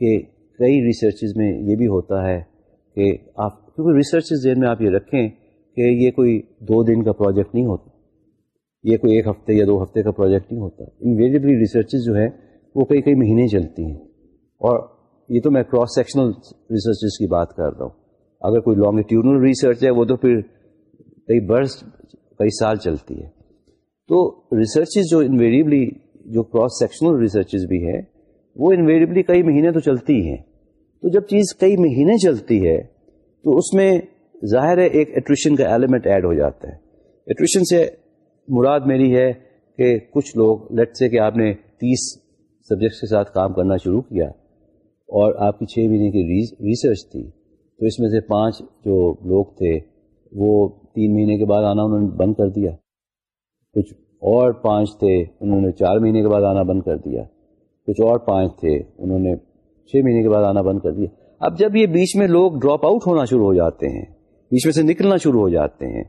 کہ کئی ریسرچز میں یہ بھی ہوتا ہے کہ آپ، کیونکہ ریسرچز ذہن میں آپ یہ رکھیں کہ یہ کوئی دو دن کا پروجیکٹ نہیں ہوتا۔ یہ کوئی ایک ہفتے یا دو ہفتے کا پروجیکٹ نہیں ہوتا۔ انویریبلی ریسرچز جو ہے وہ کئی کئی مہینے چلتی ہیں۔ اور یہ تو میں کراس سیکشنل ریسرچز کی بات کر رہا ہوں۔ اگر کوئی لانگیٹیونل ریسرچ ہے، وہ تو پھر کئی برس کئی سال چلتی ہے۔ تو ریسرچز جو انویریبلی جو کراس سیکشنل ریسرچز بھی ہے وہ انویریبلی کئی مہینے تو چلتی ہیں۔ تو جب چیز کئی مہینے چلتی ہے، تو اس میں ظاہر ہے ایک ایٹریشن کا ایلیمنٹ ایڈ ہو جاتا ہے۔ ایٹریشن سے مراد میری ہے کہ کچھ لوگ لٹ سے کہ آپ نے تیس سبجیکٹس کے ساتھ کام کرنا شروع کیا اور آپ کی چھ مہینے کی ریسرچ تھی، تو اس میں سے پانچ جو لوگ تھے، وہ تین مہینے کے بعد آنا انہوں نے بند کر دیا۔ کچھ اور پانچ تھے، انہوں نے چار مہینے کے بعد آنا بند کر دیا۔ کچھ اور پانچ تھے، انہوں نے چھ مہینے کے بعد آنا بند کر دیا۔ اب جب یہ بیچ میں لوگ ڈراپ آؤٹ ہونا شروع ہو جاتے ہیں، بیچ میں سے نکلنا شروع ہو جاتے ہیں،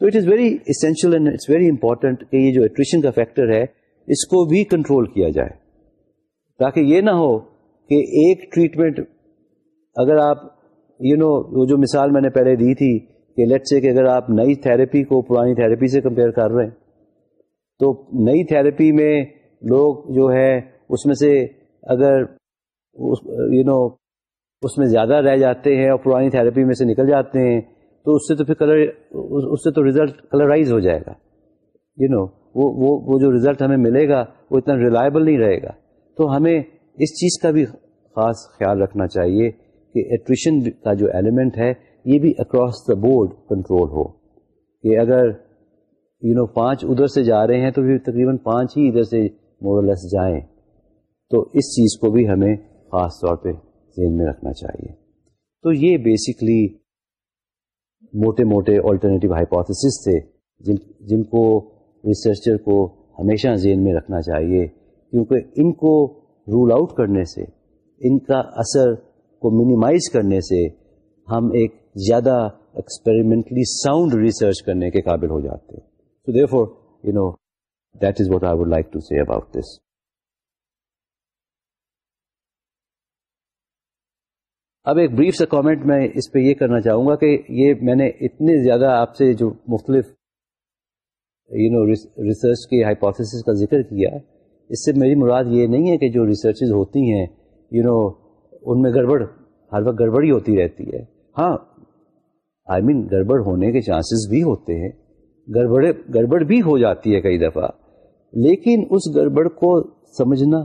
تو it is very essential and it's very important کہ یہ جو ایٹریشن کا فیکٹر ہے، اس کو بھی کنٹرول کیا جائے۔ تاکہ یہ نہ ہو کہ ایک ٹریٹمنٹ اگر آپ یو نو وہ جو مثال میں نے پہلے دی تھی کہ لیٹ سے کہ اگر آپ نئی تھراپی کو پرانی تھراپی سے کمپیئر کر رہے ہیں، تو نئی تھراپی میں لوگ جو ہے، اس میں سے اگر یو نو اس میں زیادہ رہ جاتے ہیں اور پرانی تھراپی میں سے نکل جاتے ہیں، تو اس سے تو پھر کلر اس سے تو ریزلٹ کلرائز ہو جائے گا۔ یو نو وہ وہ جو ریزلٹ ہمیں ملے گا، وہ اتنا ریلائبل نہیں رہے گا۔ تو ہمیں اس چیز کا بھی خاص خیال رکھنا چاہیے کہ ایٹریشن کا جو ایلیمنٹ ہے یہ بھی اکراس دا بورڈ کنٹرول ہو کہ اگر یو نو پانچ ادھر سے جا رہے ہیں تو پھر تقریباً پانچ ہی ادھر سے مورلس جائیں۔ تو اس چیز کو بھی ہمیں خاص طور پہ ذہن میں رکھنا چاہیے۔ تو یہ بیسکلی موٹے موٹے آلٹرنیٹیو ہائپوتھس تھے جن جن کو ریسرچر کو ہمیشہ ذہن میں رکھنا چاہیے کیونکہ ان کو رول آؤٹ کرنے سے، ان کا اثر کو منیمائز کرنے سے ہم ایک زیادہ ایکسپیریمنٹلی ساؤنڈ ریسرچ کرنے کے قابل ہو جاتے ہیں۔ So therefore you know that is what I would like to see about this اب ایک بریف سا کامنٹ میں اس پہ یہ کرنا چاہوں گا کہ یہ میں نے اتنے زیادہ آپ سے جو مختلف یو نو ریسرچ کے ہائپوتھس کا ذکر کیا، اس سے میری مراد یہ نہیں ہے کہ جو ریسرچز ہوتی ہیں یو نو ان میں گڑبڑ، ہر وقت گڑبڑ ہی ہوتی رہتی ہے۔ ہاں آئی مین گڑبڑ ہونے کے چانسز بھی ہوتے ہیں۔ گڑبڑ گڑبڑ بھی ہو جاتی ہے کئی دفعہ۔ لیکن اس گڑبڑ کو سمجھنا،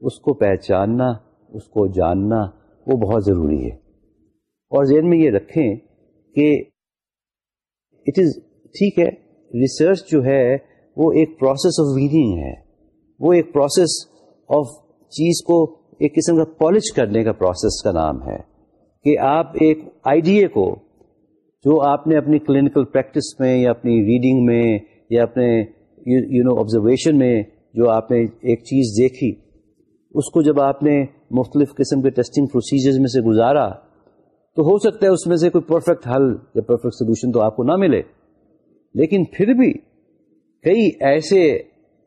اس کو پہچاننا، اس کو جاننا وہ بہت ضروری ہے۔ اور ذہن میں یہ رکھیں کہ اٹ از ٹھیک ہے ریسرچ جو ہے وہ ایک پروسیس آف ویننگ ہے۔ وہ ایک پروسیس آف چیز کو ایک قسم کا پالش کرنے کا پروسیس کا نام ہے۔ کہ آپ ایک آئیڈیا کو جو آپ نے اپنی کلینکل پریکٹس میں یا اپنی ریڈنگ میں یا اپنے یو نو آبزرویشن میں جو آپ نے ایک چیز دیکھی، اس کو جب آپ نے مختلف قسم کے ٹیسٹنگ پروسیجرز میں سے گزارا، تو ہو سکتا ہے اس میں سے کوئی پرفیکٹ حل یا پرفیکٹ سولوشن تو آپ کو نہ ملے۔ لیکن پھر بھی کئی ایسے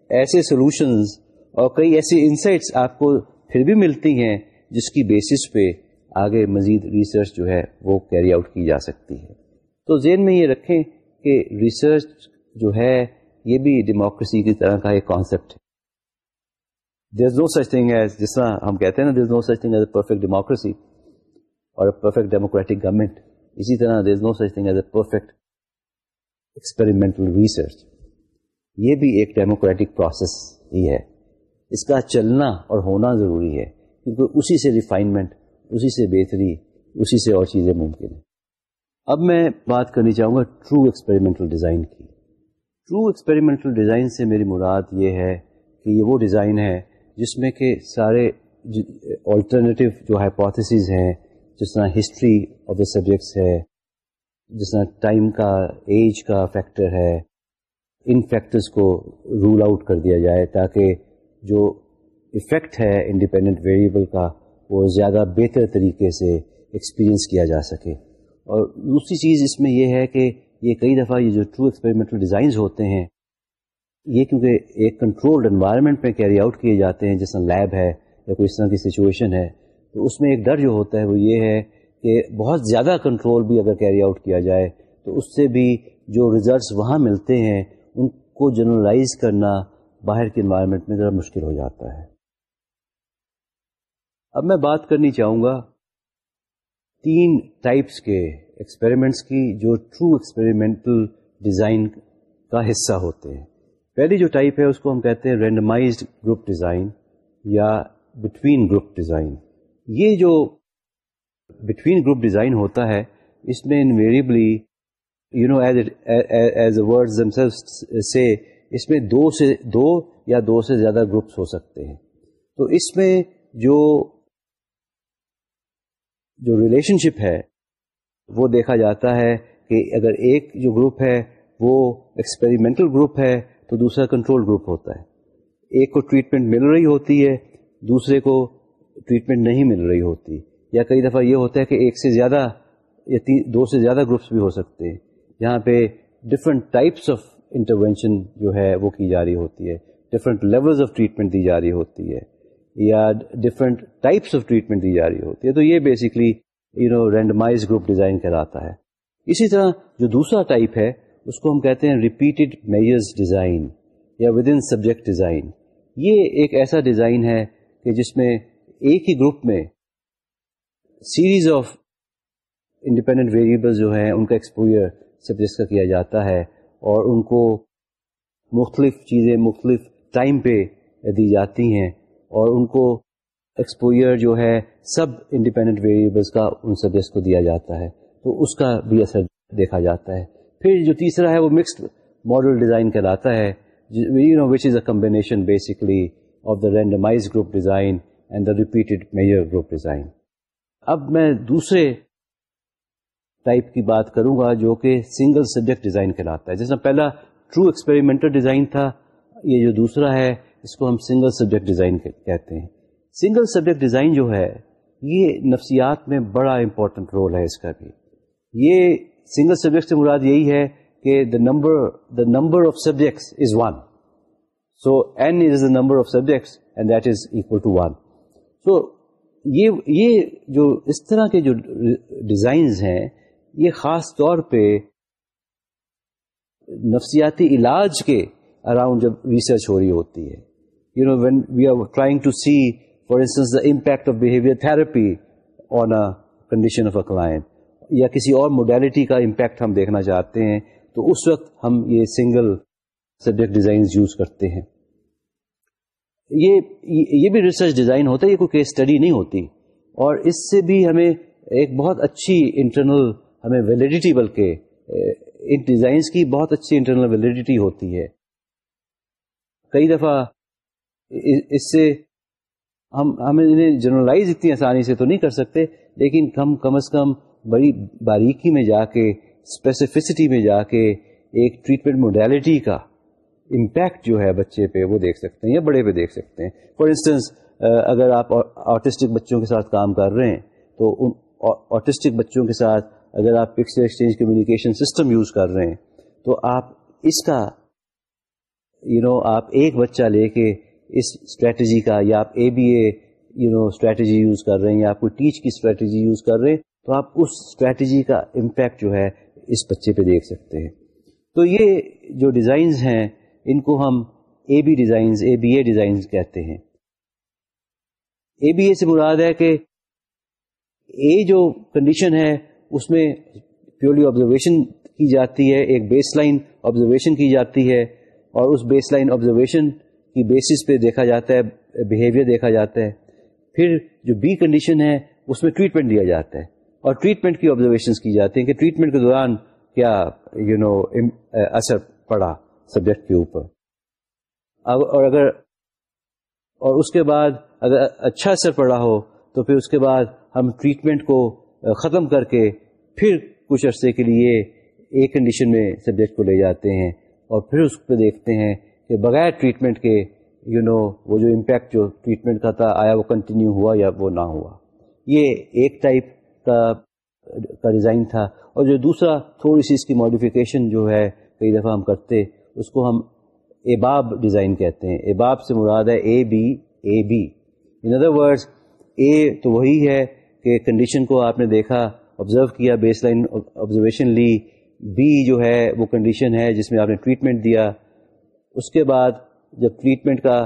ایسے سولوشنز اور کئی ایسی انسائٹس آپ کو پھر بھی ملتی ہیں جس کی بیسس پہ آگے مزید ریسرچ جو ہے وہ کیری آؤٹ کی جا سکتی ہے۔ تو ذہن میں یہ رکھیں کہ ریسرچ جو ہے، یہ بھی ڈیموکریسی کی طرح کا ایک کانسیپٹ ہے۔ دیر is no such thing as جس طرح ہم کہتے ہیں نا there no such thing as a perfect democracy اور پرفیکٹ ڈیموکریٹک گورنمنٹ اسی طرح there is no such thing as a perfect experimental research یہ بھی ایک ڈیموکریٹک پروسیس ہی ہے۔ اس کا چلنا اور ہونا ضروری ہے، کیونکہ اسی سے ریفائنمنٹ اسی سے بہتری، اسی سے اور چیزیں ممکن ہیں۔ اب میں بات کرنی چاہوں گا ٹرو ایکسپیریمنٹل ڈیزائن کی۔ ٹرو ایکسپیریمنٹل ڈیزائن سے میری مراد یہ ہے کہ یہ وہ ڈیزائن ہے جس میں کہ سارے آلٹرنیٹیو جو ہائپوتھسیز ہیں، جس طرح ہسٹری آف دا سبجیکٹس ہے، جس طرح ٹائم کا ایج کا فیکٹر ہے، ان فیکٹرز کو رول آؤٹ کر دیا جائے تاکہ جو افیکٹ ہے انڈیپینڈنٹ ویریبل کا وہ زیادہ بہتر طریقے سے ایکسپیرئنس کیا جا سکے۔ اور دوسری چیز اس میں یہ ہے کہ یہ کئی دفعہ یہ جو ٹرو ایکسپیریمنٹل ڈیزائنز ہوتے ہیں، یہ کیونکہ ایک کنٹرولڈ انوائرمنٹ میں کیری آؤٹ کیے جاتے ہیں جیسا لیب ہے یا کوئی اس طرح کی سچویشن ہے، تو اس میں ایک ڈر جو ہوتا ہے وہ یہ ہے کہ بہت زیادہ کنٹرول بھی اگر کیری آؤٹ کیا جائے، تو اس سے بھی جو ریزلٹس وہاں ملتے ہیں، ان کو جنرلائز کرنا باہر کے انوائرمنٹ میں ذرا مشکل ہو جاتا ہے۔ اب میں بات کرنی چاہوں گا تین ٹائپس کے ایکسپیریمنٹس کی جو ٹرو ایکسپیریمنٹل ڈیزائن کا حصہ ہوتے ہیں۔ پہلی جو ٹائپ ہے اس کو ہم کہتے ہیں رینڈمائزڈ گروپ ڈیزائن یا بٹوین گروپ ڈیزائن یہ جو بٹوین گروپ ڈیزائن ہوتا ہے، اس میں invariably you know as as a word سے اس میں دو سے، دو یا دو سے زیادہ گروپس ہو سکتے ہیں۔ تو اس میں جو جو ریلیشن شپ ہے، وہ دیکھا جاتا ہے کہ اگر ایک جو گروپ ہے، وہ ایکسپیریمنٹل گروپ ہے، تو دوسرا کنٹرول گروپ ہوتا ہے۔ ایک کو ٹریٹمنٹ مل رہی ہوتی ہے، دوسرے کو ٹریٹمنٹ نہیں مل رہی ہوتی۔ یا کئی دفعہ یہ ہوتا ہے کہ ایک سے زیادہ یا دو سے زیادہ گروپس بھی ہو سکتے ہیں۔ جہاں پہ ڈفرنٹ ٹائپس آف انٹروینشن جو ہے، وہ کی جا رہی ہوتی ہے۔ ڈفرنٹ لیولز آف ٹریٹمنٹ دی جا رہی ہوتی ہے۔ یا ڈفرنٹ ٹائپس آف ٹریٹمنٹ دی جا رہی ہوتی ہے، تو یہ basically you know randomize group design کہلاتا ہے۔ اسی طرح جو دوسرا ٹائپ ہے، اس کو ہم کہتے ہیں ریپیٹڈ میئرز ڈیزائن یا ود ان سبجیکٹ ڈیزائن یہ ایک ایسا ڈیزائن ہے کہ جس میں ایک ہی گروپ میں سیریز آف انڈیپینڈنٹ ویریبل جو ہیں، ان کا ایکسپوئر سبجیکٹس کا کیا جاتا ہے اور ان کو مختلف چیزیں، مختلف ٹائم پہ دی جاتی ہیں۔ اور ان کو ایکسپوئر جو ہے سب انڈیپینڈنٹ ویریبلس کا ان سبجیکٹس کو دیا جاتا ہے، تو اس کا بھی اثر دیکھا جاتا ہے۔ پھر جو تیسرا ہے وہ مکسڈ ماڈل ڈیزائن کہلاتا ہے you know which is a combination basically of the randomize group design and the repeated measure group design اب میں دوسرے ٹائپ کی بات کروں گا جو کہ سنگل سبجیکٹ ڈیزائن کہلاتا ہے۔ جیسا پہلا ٹرو ایکسپیریمنٹل ڈیزائن تھا، یہ جو دوسرا ہے اس کو ہم سنگل سبجیکٹ ڈیزائن کہتے ہیں۔ سنگل سبجیکٹ ڈیزائن جو ہے، یہ نفسیات میں بڑا امپورٹنٹ رول ہے اس کا بھی۔ یہ سنگل سبجیکٹ سے مراد یہی ہے کہ the number the number of subjects is one so N is the number of subjects and that is equal to one so یہ یہ جو اس طرح کے جو ڈیزائنز ہیں، یہ خاص طور پہ نفسیاتی علاج کے اراؤنڈ جب ریسرچ ہو رہی ہوتی ہے۔ You know when we are trying to see for instance the impact of behaviour therapy on a condition of a client یا کسی اور موڈیلٹی کا امپیکٹ ہم دیکھنا چاہتے ہیں، تو اس وقت ہم یہ سنگل سبجیکٹ ڈیزائنز یوز کرتے ہیں۔ یہ یہ بھی ریسرچ ڈیزائن ہوتا ہے، یہ کوئی کیس اسٹڈی نہیں ہوتی۔ اور اس سے بھی ہمیں ایک بہت اچھی انٹرنل ہمیں ویلیڈیٹی بلکہ ان ڈیزائنس کی بہت اچھی انٹرنل ویلیڈیٹی ہوتی ہے۔ کئی دفعہ اس سے ہم ہم انہیں جنرلائز اتنی آسانی سے تو نہیں کر سکتے لیکن کم کم از کم بڑی باریکی میں جا کے اسپیسیفسٹی میں جا کے ایک ٹریٹمنٹ موڈیلٹی کا امپیکٹ جو ہے بچے پہ وہ دیکھ سکتے ہیں یا بڑے پہ دیکھ سکتے ہیں۔ فار انسٹنس اگر آپ آرٹسٹک بچوں کے ساتھ کام کر رہے ہیں تو ان آرٹسٹک بچوں کے ساتھ اگر آپ pixel exchange communication system use کر رہے ہیں تو آپ اس کا یو you نو know, آپ ایک بچہ لے کے اس اسٹریٹجی کا یا آپ A B A you know strategy use کر رہے ہیں یا آپ کو ٹیچ کی اسٹریٹجی یوز کر رہے ہیں، تو آپ اس اسٹریٹجی کا امپیکٹ جو ہے اس بچے پہ دیکھ سکتے ہیں۔ تو یہ جو ڈیزائنز ہیں، ان کو ہم A B designs A B A designs کہتے ہیں۔ اے بی اے سے مراد ہے کہ اے جو کنڈیشن ہے، اس میں پیورلی آبزرویشن کی جاتی ہے، ایک بیس لائن آبزرویشن کی جاتی ہے اور اس بیس لائن آبزرویشن کی بیسس پہ دیکھا جاتا ہے بیہیویئر دیکھا جاتا ہے۔ پھر جو بی کنڈیشن ہے اس میں ٹریٹمنٹ دیا جاتا ہے۔ اور ٹریٹمنٹ کی آبزرویشن کی جاتی ہیں کہ ٹریٹمنٹ کے دوران کیا یو you نو know, اثر پڑا سبجیکٹ کے اوپر۔ اور اگر اور اس کے بعد اگر اچھا اثر پڑا ہو تو پھر اس کے بعد ہم ٹریٹمنٹ کو ختم کر کے پھر کچھ عرصے کے لیے ایک کنڈیشن میں سبجیکٹ کو لے جاتے ہیں۔ اور پھر اس پہ دیکھتے ہیں کہ بغیر ٹریٹمنٹ کے یو you نو know, وہ جو امپیکٹ جو ٹریٹمنٹ کا تھا آیا وہ کنٹینیو ہوا یا وہ نہ ہوا۔ یہ ایک ٹائپ کا کا ڈیزائن تھا۔ اور جو دوسرا تھوڑی سی اس کی ماڈیفیکیشن جو ہے کئی دفعہ ہم کرتے اس کو ہم ایباب ڈیزائن کہتے ہیں۔ ایباب سے مراد ہے A B A B in other word A تو وہی ہے کہ کنڈیشن کو آپ نے دیکھا آبزرو کیا بیس لائن آبزرویشن لی۔ بی جو ہے وہ کنڈیشن ہے جس میں آپ نے ٹریٹمنٹ دیا۔ اس کے بعد جب ٹریٹمنٹ کا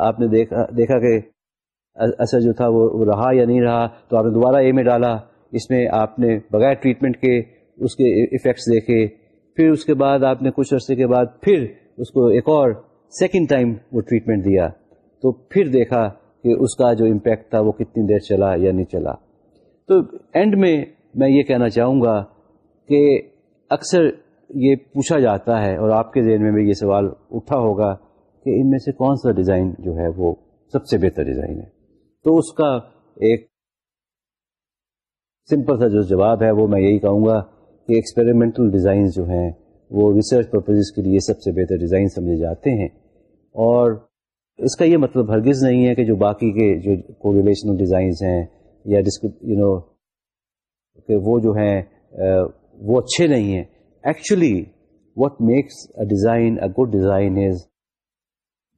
آپ نے دیکھا دیکھا کہ اثر جو تھا وہ رہا یا نہیں رہا، تو آپ نے دوبارہ اے میں ڈالا، اس میں آپ نے بغیر ٹریٹمنٹ کے اس کے ایفیکٹس دیکھے، پھر اس کے بعد آپ نے کچھ عرصے کے بعد پھر اس کو ایک اور سیکنڈ ٹائم وہ ٹریٹمنٹ دیا، تو پھر دیکھا کہ اس کا جو امپیکٹ تھا وہ کتنی دیر چلا یا نہیں چلا۔ تو اینڈ میں میں یہ کہنا چاہوں گا کہ اکثر یہ پوچھا جاتا ہے اور آپ کے ذہن میں بھی یہ سوال اٹھا ہوگا کہ ان میں سے کون سا ڈیزائن جو ہے وہ سب سے بہتر ڈیزائن ہے۔ تو اس کا ایک سمپل سا جو جواب ہے وہ میں یہی کہوں گا کہ ایکسپیریمنٹل ڈیزائن جو ہیں وہ ریسرچ پرپز کے لیے سب سے بہتر ڈیزائن سمجھے جاتے ہیں۔ اور اس کا یہ مطلب ہرگز نہیں ہے کہ جو باقی کے جو کو ریلیشنل ڈیزائنس ہیں یا یو نو کہ وہ جو ہیں وہ اچھے نہیں ہیں۔ Actually what makes a design a good design is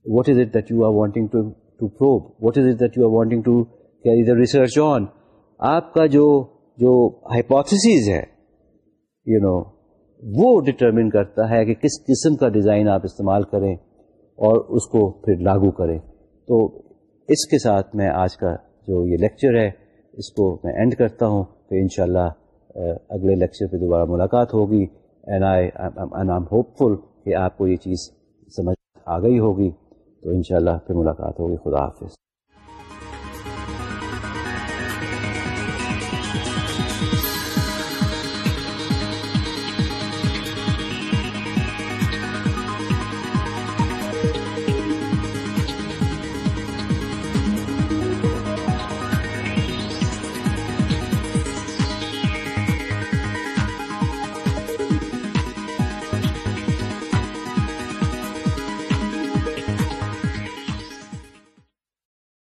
what is it that you are wanting to to prove what is it that you are wanting to carry the research on آپ کا جو جو ہائپوتھس ہے یو نو وہ ڈٹرمن کرتا ہے کہ کس قسم کا ڈیزائن آپ استعمال کریں اور اس کو پھر لاگو کریں تو اس کے ساتھ میں آج کا جو یہ لیکچر ہے اس کو میں اینڈ کرتا ہوں پھر انشاءاللہ اگلے لیکچر پہ دوبارہ ملاقات ہوگی and I am hopeful کہ آپ کو یہ چیز سمجھ آ گئی ہوگی تو انشاءاللہ پھر ملاقات ہوگی. خدا حافظ.